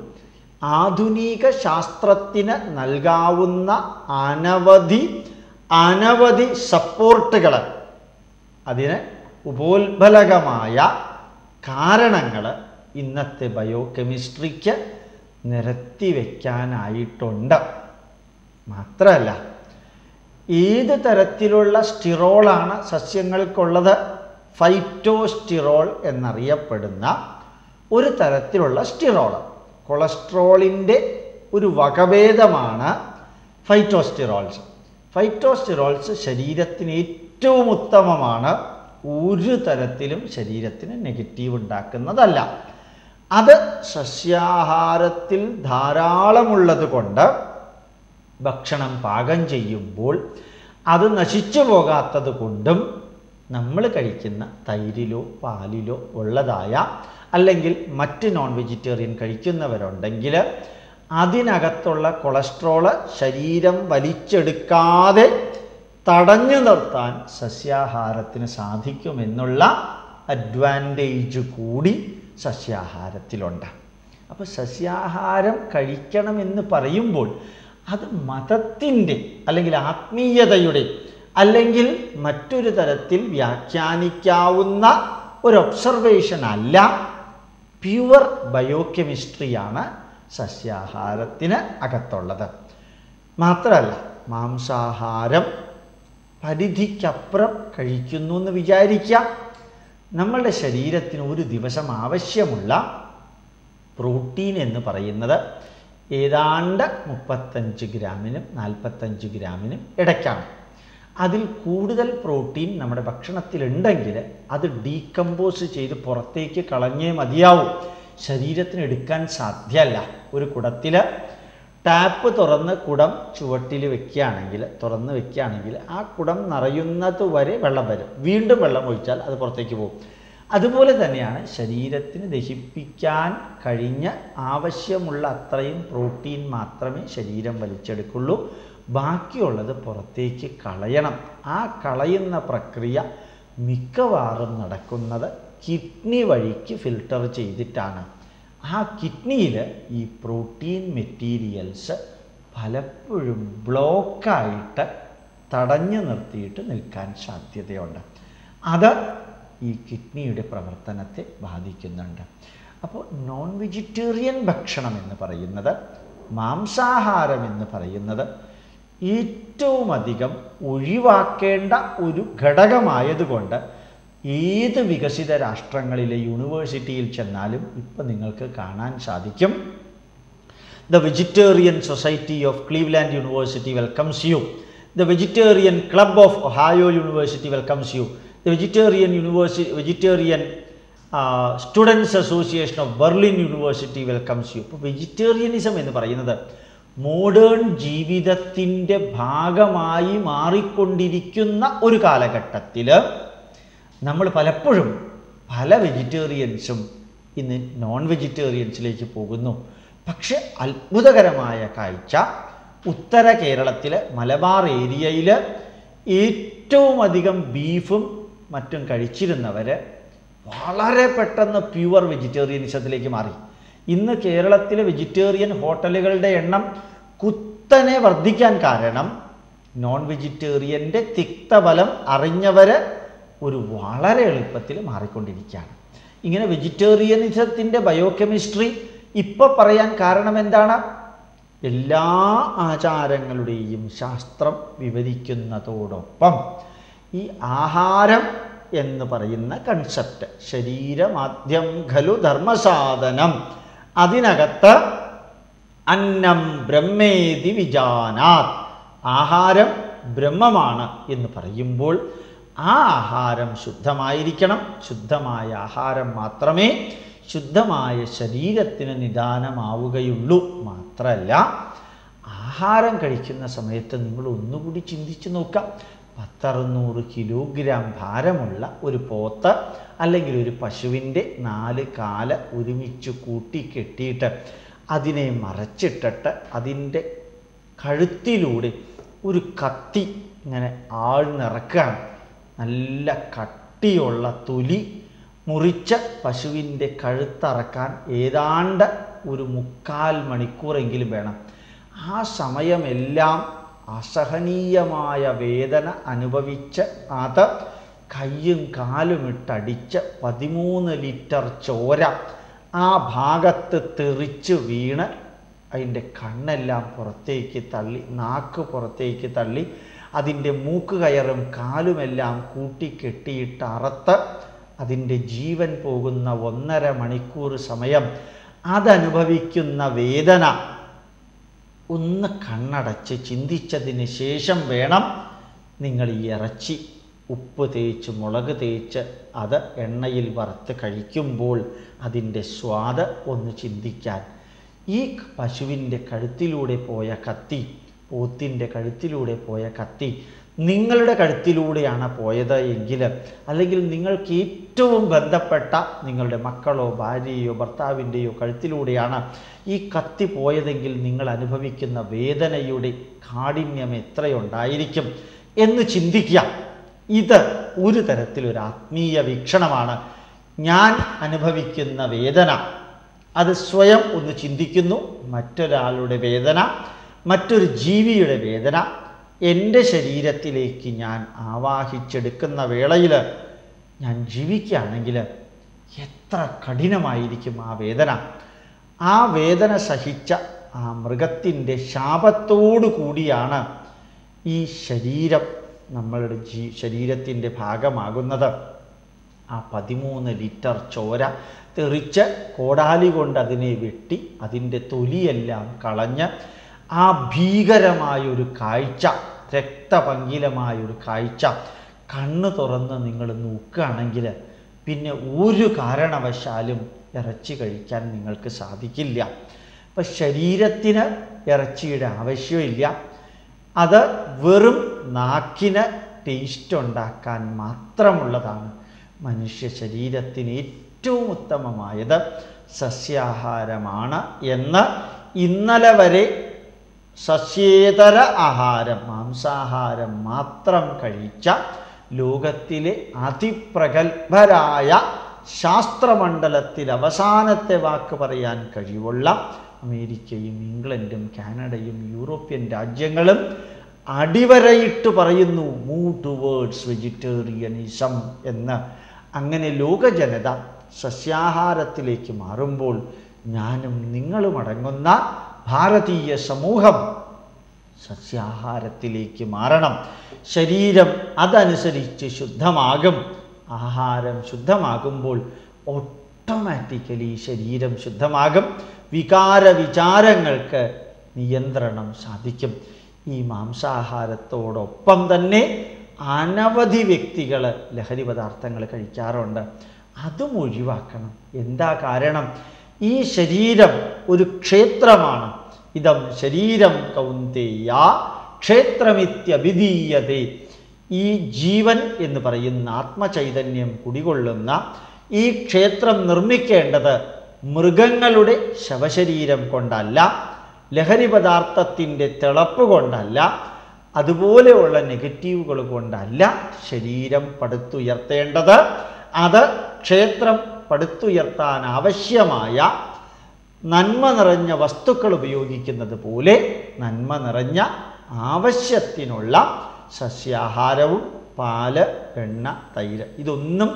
ആധുനിക ശാസ്ത്രത്തിന് നൽകാവുന്ന അനവധി അനവധി സപ്പോർട്ടുകൾ അതിന് ഉപോത്ബലകമായ കാരണങ്ങൾ ഇന്നത്തെ ബയോ കെമിസ്ട്രിക്ക് നിരത്തി വയ്ക്കാനായിട്ടുണ്ട് മാത്രമല്ല ഏത് തരത്തിലുള്ള സ്റ്റിറോളാണ് സസ്യങ്ങൾക്കുള്ളത്? ഫൈറ്റോസ്റ്റിറോൾ എന്നറിയപ്പെടുന്ന ഒരു തരത്തിലുള്ള സ്റ്റിറോൾ കൊളസ്ട്രോളിന്റെ ഒരു വകഭേദമാണ് ഫൈറ്റോസ്റ്റിറോൾസ്. ഫൈറ്റോസ്റ്റിറോൾസ് ശരീരത്തിന് ഏറ്റവും ഉത്തമമാണ് ഒരു തരത്തിലും ശരീരത്തിന് നെഗറ്റീവ് ഉണ്ടാക്കുന്നതല്ല. അത് സസ്യാഹാരത്തിൽ ധാരാളമുള്ളത് കൊണ്ട് ഭക്ഷണം പാകം ചെയ്യുമ്പോൾ അത് നശിച്ചു പോകാത്തത് കൊണ്ടും നമ്മൾ കഴിക്കുന്ന തൈരിലോ പാലിലോ ഉള്ളതായ അല്ലെങ്കിൽ മറ്റ് നോൺ വെജിറ്റേറിയൻ കഴിക്കുന്നവരുണ്ടെങ്കിൽ അതിനകത്തുള്ള കൊളസ്ട്രോൾ ശരീരം വലിച്ചെടുക്കാതെ തടഞ്ഞു നിർത്താൻ സസ്യാഹാരത്തിന് സാധിക്കുമെന്നുള്ള അഡ്വാന്റേജ് കൂടി സസ്യാഹാരത്തിലുണ്ട്. അപ്പോൾ സസ്യാഹാരം കഴിക്കണമെന്ന് പറയുമ്പോൾ അത് മതത്തിന്റെ അല്ലെങ്കിൽ ആത്മീയതയുടെ അല്ലെങ്കിൽ മറ്റൊരു തരത്തിൽ വ്യാഖ്യാനിക്കാവുന്ന ഒരു ഒബ്സർവേഷൻ അല്ല. പ്യുവർ ബയോകെമിസ്ട്രിയാണ് സസ്യാഹാരത്തിന് അകത്തുള്ളത്. മാത്രമല്ല മാംസാഹാരം പരിധിക്കപ്പുറം കഴിക്കുന്നു എന്ന് വിചാരിക്കാം നമ്മളുടെ ശരീരത്തിന് ഒരു ദിവസം ആവശ്യമുള്ള പ്രോട്ടീൻ എന്ന് പറയുന്നത് ഏതാണ്ട് മുപ്പത്തഞ്ച് ഗ്രാമിനും നാൽപ്പത്തഞ്ച് ഗ്രാമിനും ഇടയ്ക്കാണ്. അതിൽ കൂടുതൽ പ്രോട്ടീൻ നമ്മുടെ ഭക്ഷണത്തിലുണ്ടെങ്കിൽ അത് ഡീകമ്പോസ് ചെയ്ത് പുറത്തേക്ക് കളഞ്ഞേ മതിയാവും. ശരീരത്തിന് എടുക്കാൻ സാധ്യമല്ല ഒരു കുടത്തിൽ ടാപ്പ് തുറന്ന് കുടം ചുവട്ടിൽ വെക്കുകയാണെങ്കിൽ തുറന്ന് വെക്കുകയാണെങ്കിൽ ആ കുടം നിറയുന്നത് വരെ വെള്ളം വരും. വീണ്ടും വെള്ളം ഒഴിച്ചാൽ അത് പുറത്തേക്ക് പോകും. അതുപോലെ തന്നെയാണ് ശരീരത്തിന് ദഹിപ്പിക്കാൻ കഴിഞ്ഞ ആവശ്യമുള്ള അത്രയും പ്രോട്ടീൻ മാത്രമേ ശരീരം വലിച്ചെടുക്കുള്ളൂ. ബാക്കിയുള്ളത് പുറത്തേക്ക് കളയണം. ആ കളയുന്ന പ്രക്രിയ മിക്കവാറും നടക്കുന്നത് കിഡ്നി വഴിക്ക് ഫിൽട്ടർ ചെയ്തിട്ടാണ്. ആ കിഡ്നിയിൽ ഈ പ്രോട്ടീൻ മെറ്റീരിയൽസ് പലപ്പോഴും ബ്ലോക്കായിട്ട് തടഞ്ഞു നിർത്തിയിട്ട് നിൽക്കാൻ സാധ്യതയുണ്ട്. അത് ഈ കിഡ്നിയുടെ പ്രവർത്തനത്തെ ബാധിക്കുന്നുണ്ട്. അപ്പോൾ നോൺ വെജിറ്റേറിയൻ ഭക്ഷണം എന്ന് പറയുന്നത് മാംസാഹാരം എന്ന് പറയുന്നത് ഏറ്റവും അധികം ഒഴിവാക്കേണ്ട ഒരു ഘടകമായതുകൊണ്ട് ഏത് വികസിത രാഷ്ട്രങ്ങളിലെ യൂണിവേഴ്സിറ്റിയിൽ ചെന്നാലും ഇപ്പം നിങ്ങൾക്ക് കാണാൻ സാധിക്കും. The vegetarian society of Cleveland university welcomes you the vegetarian club of Ohio university welcomes you the vegetarian university vegetarian students association of Berlin university welcomes you ഇപ്പോൾ വെജിറ്റേറിയനിസം എന്ന് പറയുന്നത് മോഡേൺ ജീവിതത്തിന്റെ ഭാഗമായി മാറിക്കൊണ്ടിരിക്കുന്ന ഒരു കാലഘട്ടത്തിൽ നമ്മൾ പലപ്പോഴും പല വെജിറ്റേറിയൻസും ഇന്ന് നോൺ വെജിറ്റേറിയൻസിലേക്ക് പോകുന്നു. പക്ഷെ അത്ഭുതകരമായ കാഴ്ച ഉത്തര കേരളത്തിലെ മലബാർ ഏരിയയിൽ ഏറ്റവും അധികം ബീഫും മറ്റും കഴിച്ചിരുന്നവർ വളരെ പെട്ടെന്ന് പ്യുവർ വെജിറ്റേറിയനിസത്തിലേക്ക് മാറി. ഇന്ന് കേരളത്തിലെ വെജിറ്റേറിയൻ ഹോട്ടലുകളുടെ എണ്ണം കുത്തനെ വർദ്ധിക്കാൻ കാരണം നോൺ വെജിറ്റേറിയന്റെ തിക്തബലം അറിഞ്ഞവർ ഒരു വളരെ എളുപ്പത്തിൽ മാറിക്കൊണ്ടിരിക്കുകയാണ്. ഇങ്ങനെ വെജിറ്റേറിയനിസത്തിന്റെ ബയോകെമിസ്ട്രി ഇപ്പോൾ പറയാൻ കാരണം എന്താണ്? എല്ലാ ആചാരങ്ങളുടെയും ശാസ്ത്രം വിവരിക്കുന്നതോടൊപ്പം ഈ ആഹാരം എന്ന് പറയുന്ന കൺസെപ്റ്റ് ശരീരമാദ്യം ഖലു ധർമ്മസാധനം അതിനകത്ത് അന്നം ബ്രഹ്മേതി വിജാനാത്. ആഹാരം ബ്രഹ്മമാണ് എന്ന് പറയുമ്പോൾ ആ ആഹാരം ശുദ്ധമായിരിക്കണം. ശുദ്ധമായ ആഹാരം മാത്രമേ ശുദ്ധമായ ശരീരത്തിന് നിദാനമാവുകയുള്ളൂ. മാത്രമല്ല ആഹാരം കഴിക്കുന്ന സമയത്ത് നിങ്ങൾ ഒന്നുകൂടി ചിന്തിച്ചു നോക്കാം. പത്തറുന്നൂറ് കിലോഗ്രാം ഭാരമുള്ള ഒരു പോത്ത് അല്ലെങ്കിൽ ഒരു പശുവിന്റെ നാല് കാല ഒരുമിച്ച് കൂട്ടി കെട്ടിയിട്ട് അതിനെ മറച്ചിട്ടിട്ട് അതിന്റെ കഴുത്തിലൂടെ ഒരു കത്തി ഇങ്ങനെ ആഴ്ന്നിറക്കുകയാണ്. നല്ല കട്ടിയുള്ള തൊലി മുറിച്ച പശുവിന്റെ കഴുത്തറക്കാൻ ഏതാണ്ട് ഒരു മുക്കാൽ മണിക്കൂറെങ്കിലും വേണം. ആ സമയമെല്ലാം അസഹനീയമായ വേദന അനുഭവിച്ച് അത് കയ്യും കാലും ഇട്ടടിച്ച് പതിമൂന്ന് ലിറ്റർ ചോര ആ ഭാഗത്ത് തെറിച്ച് വീണ് അതിന്റെ കണ്ണെല്ലാം പുറത്തേക്ക് തള്ളി നാക്ക് പുറത്തേക്ക് തള്ളി അതിന്റെ മൂക്ക് കയറും കാലുമെല്ലാം കൂട്ടിക്കെട്ടിയിട്ട് അറുത്ത് അതിന്റെ ജീവൻ പോകുന്ന ഒന്നര മണിക്കൂർ സമയം അതനുഭവിക്കുന്ന വേദന ഒന്ന് കണ്ണടച്ച് ചിന്തിച്ചതിന് ശേഷം വേണം നിങ്ങൾ ഈ ഇറച്ചി ഉപ്പ് തേച്ച് മുളക് തേച്ച് അത് എണ്ണയിൽ വറുത്ത് കഴിക്കുമ്പോൾ അതിന്റെ സ്വാദ് ഒന്ന് ചിന്തിക്കാൻ. ഈ പശുവിന്റെ കഴുത്തിലൂടെ പോയ കത്തി പോത്തിന്റെ കഴുത്തിലൂടെ പോയ കത്തി നിങ്ങളുടെ കഴുത്തിലൂടെയാണ് പോയത് എങ്കിൽ അല്ലെങ്കിൽ നിങ്ങൾക്ക് ഏറ്റവും ബന്ധപ്പെട്ട നിങ്ങളുടെ മക്കളോ ഭാര്യയോ ഭർത്താവിന്റെയോ കഴുത്തിലൂടെയാണ് ഈ കത്തി പോയതെങ്കിൽ നിങ്ങൾ അനുഭവിക്കുന്ന വേദനയുടെ കാഠിന്യം എത്രയുണ്ടായിരിക്കും എന്ന് ചിന്തിക്കുക. ഇത് ഒരു തരത്തിലൊരു ആത്മീയ വീക്ഷണമാണ്. ഞാൻ അനുഭവിക്കുന്ന വേദന അത് സ്വയം ഒന്ന് ചിന്തിക്കുന്നു. മറ്റൊരാളുടെ വേദന മറ്റൊരു ജീവിയുടെ വേദന എന്റെ ശരീരത്തിലേക്ക് ഞാൻ ആവാഹിച്ചെടുക്കുന്ന വേളയിൽ ഞാൻ ജീവിക്കുകയാണെങ്കിൽ എത്ര കഠിനമായിരിക്കും ആ വേദന. ആ വേദന സഹിച്ച ആ മൃഗത്തിന്റെ ശാപത്തോടു കൂടിയാണ് ഈ ശരീരം നമ്മളുടെ ജീ ശരീരത്തിന്റെ ഭാഗമാകുന്നത്. ആ പതിമൂന്ന് ലിറ്റർ ചോര തെറിച്ച് കോടാലി കൊണ്ട് അതിനെ വെട്ടി അതിന്റെ തൊലിയെല്ലാം കളഞ്ഞ് ആ ഭീകരമായൊരു കാഴ്ച രക്തപങ്കിലമായൊരു കാഴ്ച കണ്ണ് തുറന്ന് നിങ്ങൾ നോക്കുകയാണെങ്കിൽ പിന്നെ ഒരു കാരണവശാലും ഇറച്ചി കഴിക്കാൻ നിങ്ങൾക്ക് സാധിക്കില്ല. അപ്പം ശരീരത്തിന് ഇറച്ചിയുടെ ആവശ്യമില്ല. അത് വെറും നാക്കിന് ടേസ്റ്റ് ഉണ്ടാക്കാൻ മാത്രമുള്ളതാണ് മനുഷ്യ ശരീരത്തിന് ഏറ്റവും ഉത്തമമായത്. സസ്യാഹാരമാണ് എന്ന് ഇന്നലെ വരെ സസ്യേതര ആഹാരം മാംസാഹാരം മാത്രം കഴിച്ച ലോകത്തിലെ അതിപ്രഗത്ഭരായ ശാസ്ത്രമണ്ഡലത്തിൽ അവസാനത്തെ വാക്ക് പറയാൻ കഴിവുള്ള അമേരിക്കയും ഇംഗ്ലണ്ടും കാനഡയും യൂറോപ്യൻ രാജ്യങ്ങളും അടിവരയിട്ട് പറയുന്നു മൂവ് ടുവേർഡ്സ് വെജിറ്റേറിയനിസം എന്ന്. അങ്ങനെ ലോക ജനത സസ്യാഹാരത്തിലേക്ക് മാറുമ്പോൾ ഞാനും നിങ്ങളും അടങ്ങുന്ന ഭാരതീയ സമൂഹം സസ്യാഹാരത്തിലേക്ക് മാറണം. ശരീരം അതനുസരിച്ച് ശുദ്ധമാകും. ആഹാരം ശുദ്ധമാകുമ്പോൾ ഓട്ടോമാറ്റിക്കലി ശരീരം ശുദ്ധമാകും. വികാര വിചാരങ്ങൾക്ക് നിയന്ത്രണം സാധിക്കും. ഈ മാംസാഹാരത്തോടൊപ്പം തന്നെ അനവധി വ്യക്തികൾ ലഹരി പദാർത്ഥങ്ങൾ കഴിക്കാറുണ്ട്. അതും ഒഴിവാക്കണം. എന്താ കാരണം? ഈ ശരീരം ഒരു ക്ഷേത്രമാണ്. ഇതം ശരീരം കൗന്തേയ ക്ഷേത്രമിത്യഭിധീയതേ. ഈ ജീവൻ എന്ന് പറയുന്ന ആത്മചൈതന്യം കുടികൊള്ളുന്ന ഈ ക്ഷേത്രം നിർമ്മിക്കേണ്ടത് മൃഗങ്ങളുടെ ശവശരീരം കൊണ്ടല്ല ലഹരി പദാർത്ഥത്തിന്റെ തിളപ്പ് കൊണ്ടല്ല അതുപോലെയുള്ള നെഗറ്റീവുകൾ കൊണ്ടല്ല ശരീരം പടുത്തുയർത്തേണ്ടത്. അത് ക്ഷേത്രം പടുത്തുയർത്താൻ ആവശ്യമായ നന്മ നിറഞ്ഞ വസ്തുക്കൾ ഉപയോഗിക്കുന്നത് പോലെ നന്മ നിറഞ്ഞ ആവശ്യത്തിനുള്ള സസ്യാഹാരവും പാൽ എണ്ണ തൈര് ഇതൊന്നും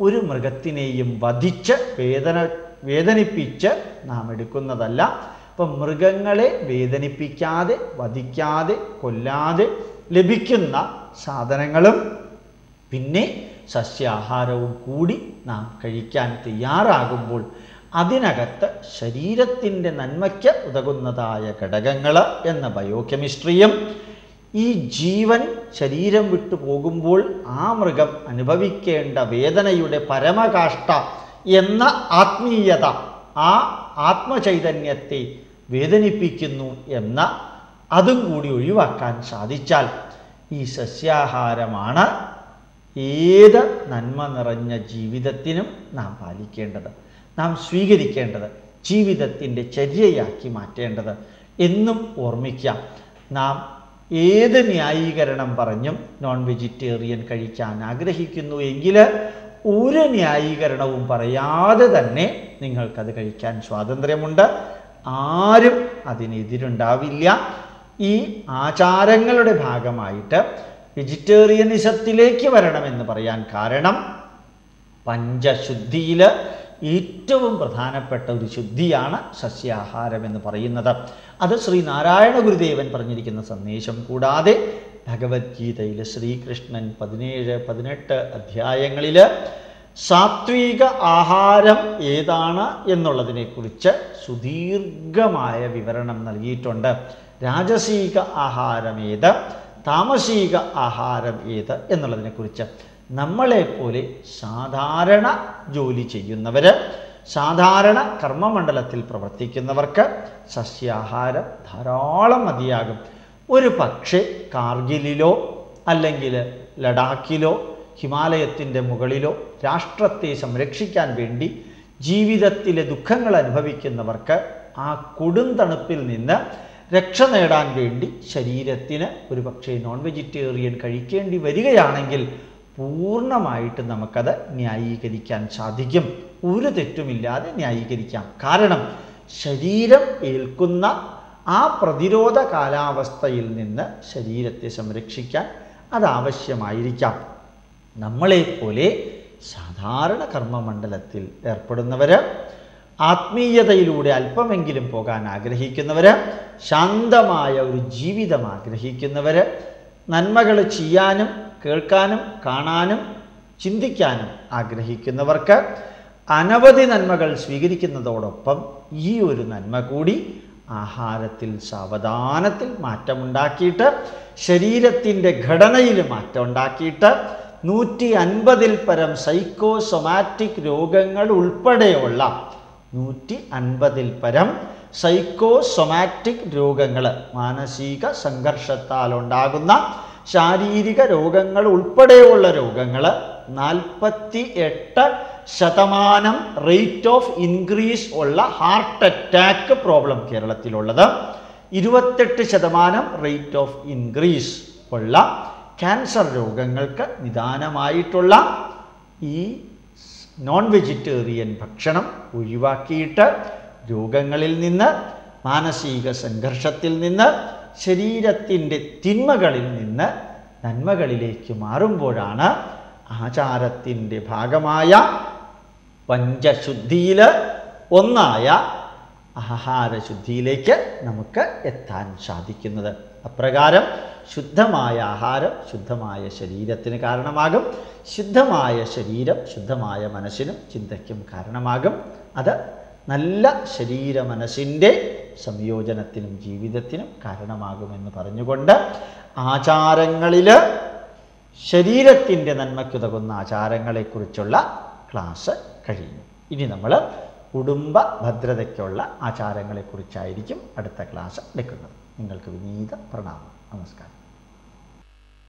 ഒരു മൃഗത്തിനെയും വധിച്ച് വേദന വേദനിപ്പിച്ച് നാം എടുക്കുന്നതല്ല. അപ്പം മൃഗങ്ങളെ വേദനിപ്പിക്കാതെ വധിക്കാതെ കൊല്ലാതെ ലഭിക്കുന്ന സാധനങ്ങളും പിന്നെ സസ്യാഹാരവും കൂടി നാം കഴിക്കാൻ തയ്യാറാകുമ്പോൾ അതിനകത്ത് ശരീരത്തിന്റെ നന്മയ്ക്ക് ഉതകുന്നതായ ഘടകങ്ങൾ എന്ന ബയോകെമിസ്ട്രിയും ഈ ജീവൻ ശരീരം വിട്ടു പോകുമ്പോൾ ആ മൃഗം അനുഭവിക്കേണ്ട വേദനയുടെ പരമകാഷ്ട എന്ന ആത്മീയത ആ ആത്മചൈതന്യത്തെ വേദനിപ്പിക്കുന്നു എന്ന അതും കൂടി ഒഴിവാക്കാൻ സാധിച്ചാൽ ഈ സസ്യാഹാരമാണ് ഏത് നന്മ നിറഞ്ഞ ജീവിതത്തിനും നാം പാലിക്കേണ്ടത് നാം സ്വീകരിക്കേണ്ടത് ജീവിതത്തിന്റെ ചര്യയാക്കി മാറ്റേണ്ടത് എന്നും ഓർമ്മിക്കാം. നാം ഏത് ന്യായീകരണം പറഞ്ഞും നോൺ വെജിറ്റേറിയൻ കഴിക്കാൻ ആഗ്രഹിക്കുന്നു എങ്കിൽ ഒരു ന്യായീകരണവും പറയാതെ തന്നെ നിങ്ങൾക്കത് കഴിക്കാൻ സ്വാതന്ത്ര്യമുണ്ട്. ആരും അതിനെതിരുണ്ടാവില്ല. ഈ ആചാരങ്ങളുടെ ഭാഗമായിട്ട് വെജിറ്റേറിയനിസത്തിലേക്ക് വരണമെന്ന് പറയാൻ കാരണം പഞ്ചശുദ്ധിയിൽ ഏറ്റവും പ്രധാനപ്പെട്ട ഒരു ശുദ്ധിയാണ് സസ്യാഹാരം എന്ന് പറയുന്നത്. അത് ശ്രീ നാരായണ ഗുരുദേവൻ പറഞ്ഞിരിക്കുന്ന സന്ദേശം. കൂടാതെ ഭഗവത്ഗീതയിൽ ശ്രീകൃഷ്ണൻ പതിനേഴ് പതിനെട്ട് അധ്യായങ്ങളിൽ സാത്വിക ആഹാരം ഏതാണ് എന്നുള്ളതിനെക്കുറിച്ച് സുദീർഘമായ വിവരണം നൽകിയിട്ടുണ്ട്. രാജസീക ആഹാരം ഏത് താമസിക ആഹാരം ഏത് എന്നുള്ളതിനെക്കുറിച്ച് നമ്മളെപ്പോലെ സാധാരണ ജോലി ചെയ്യുന്നവർ സാധാരണ കർമ്മമണ്ഡലത്തിൽ പ്രവർത്തിക്കുന്നവർക്ക് സസ്യാഹാരം ധാരാളം മതിയാകും. ഒരു പക്ഷേ കാർഗിലിലോ അല്ലെങ്കിൽ ലഡാക്കിലോ ഹിമാലയത്തിന്റെ മുകളിലോ രാഷ്ട്രത്തെ സംരക്ഷിക്കാൻ വേണ്ടി ജീവിതത്തിലെ ദുഃഖങ്ങൾ അനുഭവിക്കുന്നവർക്ക് ആ കൊടും തണുപ്പിൽ നിന്ന് രക്ഷ നേടാൻ വേണ്ടി ശരീരത്തിന് ഒരു പക്ഷേ നോൺ വെജിറ്റേറിയൻ കഴിക്കേണ്ടി വരികയാണെങ്കിൽ പൂർണമായിട്ട് നമുക്കത് ന്യായീകരിക്കാൻ സാധിക്കും. ഒരു തെറ്റുമില്ലാതെ ന്യായീകരിക്കാം. കാരണം ശരീരം ഏൽക്കുന്ന ആ പ്രതിരോധ കാലാവസ്ഥയിൽ നിന്ന് ശരീരത്തെ സംരക്ഷിക്കാൻ അതാവശ്യമായിരിക്കാം നമ്മളെപ്പോലെ സാധാരണ കർമ്മമണ്ഡലത്തിൽ ഏർപ്പെടുന്നവർ ആത്മീയതയിലൂടെ അല്പമെങ്കിലും പോകാൻ ആഗ്രഹിക്കുന്നവർ ശാന്തമായ ഒരു ജീവിതം ആഗ്രഹിക്കുന്നവർ നന്മകൾ ചെയ്യാനും കേൾക്കാനും കാണാനും ചിന്തിക്കാനും ആഗ്രഹിക്കുന്നവർക്ക് അനവധി നന്മകൾ സ്വീകരിക്കുന്നതോടൊപ്പം ഈ ഒരു നന്മ കൂടി ആഹാരത്തിൽ സാവധാനത്തിൽ മാറ്റമുണ്ടാക്കിയിട്ട് ശരീരത്തിന്റെ ഘടനയിൽ മാറ്റം ഉണ്ടാക്കിയിട്ട് നൂറ്റി അൻപതിൽ പരം സൈക്കോസൊമാറ്റിക് രോഗങ്ങൾ ഉൾപ്പെടെയുള്ള നൂറ്റി അൻപതിൽ പരം സൈക്കോസൊമാറ്റിക് രോഗങ്ങൾ മാനസിക സംഘർഷത്താൽ ഉണ്ടാകുന്ന ശാരീരിക രോഗങ്ങൾ ഉൾപ്പെടെയുള്ള രോഗങ്ങൾ നാൽപ്പത്തി എട്ട് ശതമാനം റേറ്റ് ഓഫ് ഇൻക്രീസ് ഉള്ള ഹാർട്ട് അറ്റാക്ക് പ്രോബ്ലം കേരളത്തിലുള്ളത്. ഇരുപത്തെട്ട് ശതമാനം റേറ്റ് ഓഫ് ഇൻക്രീസ് ഉള്ള ക്യാൻസർ രോഗങ്ങൾക്ക് നിദാനമായിട്ടുള്ള ഈ നോൺ വെജിറ്റേറിയൻ ഭക്ഷണം ഒഴിവാക്കിയിട്ട് രോഗങ്ങളിൽ നിന്ന് മാനസിക സംഘർഷത്തിൽ നിന്ന് ശരീരത്തിന്റെ തിന്മകളിൽ നിന്ന് നന്മകളിലേക്ക് മാറുമ്പോഴാണ് ആചാരത്തിന്റെ ഭാഗമായ പഞ്ചശുദ്ധിയിൽ ഒന്നായ ആഹാരശുദ്ധിയിലേക്ക് നമുക്ക് എത്താൻ സാധിക്കുന്നത്. അപ്രകാരം ശുദ്ധമായ ആഹാരം ശുദ്ധമായ ശരീരത്തിന് കാരണമാകും. ശുദ്ധമായ ശരീരം ശുദ്ധമായ മനസ്സിനും ചിന്തയ്ക്കും കാരണമാകും. അത് നല്ല ശരീര മനസ്സിന്റെ സംയോജനത്തിനും ജീവിതത്തിനും കാരണമാകുമെന്ന് പറഞ്ഞുകൊണ്ട് ആചാരങ്ങളിൽ ശരീരത്തിന്റെ നന്മയ്ക്കുതകുന്ന ആചാരങ്ങളെക്കുറിച്ചുള്ള ക്ലാസ് കഴിഞ്ഞു. ഇനി നമ്മൾ കുടുംബ ഭദ്രതയ്ക്കുള്ള ആചാരങ്ങളെക്കുറിച്ചായിരിക്കും അടുത്ത ക്ലാസ് എടുക്കുന്നത് നിങ്ങൾക്ക് വിനീത പ്രണാമം. Namaskar.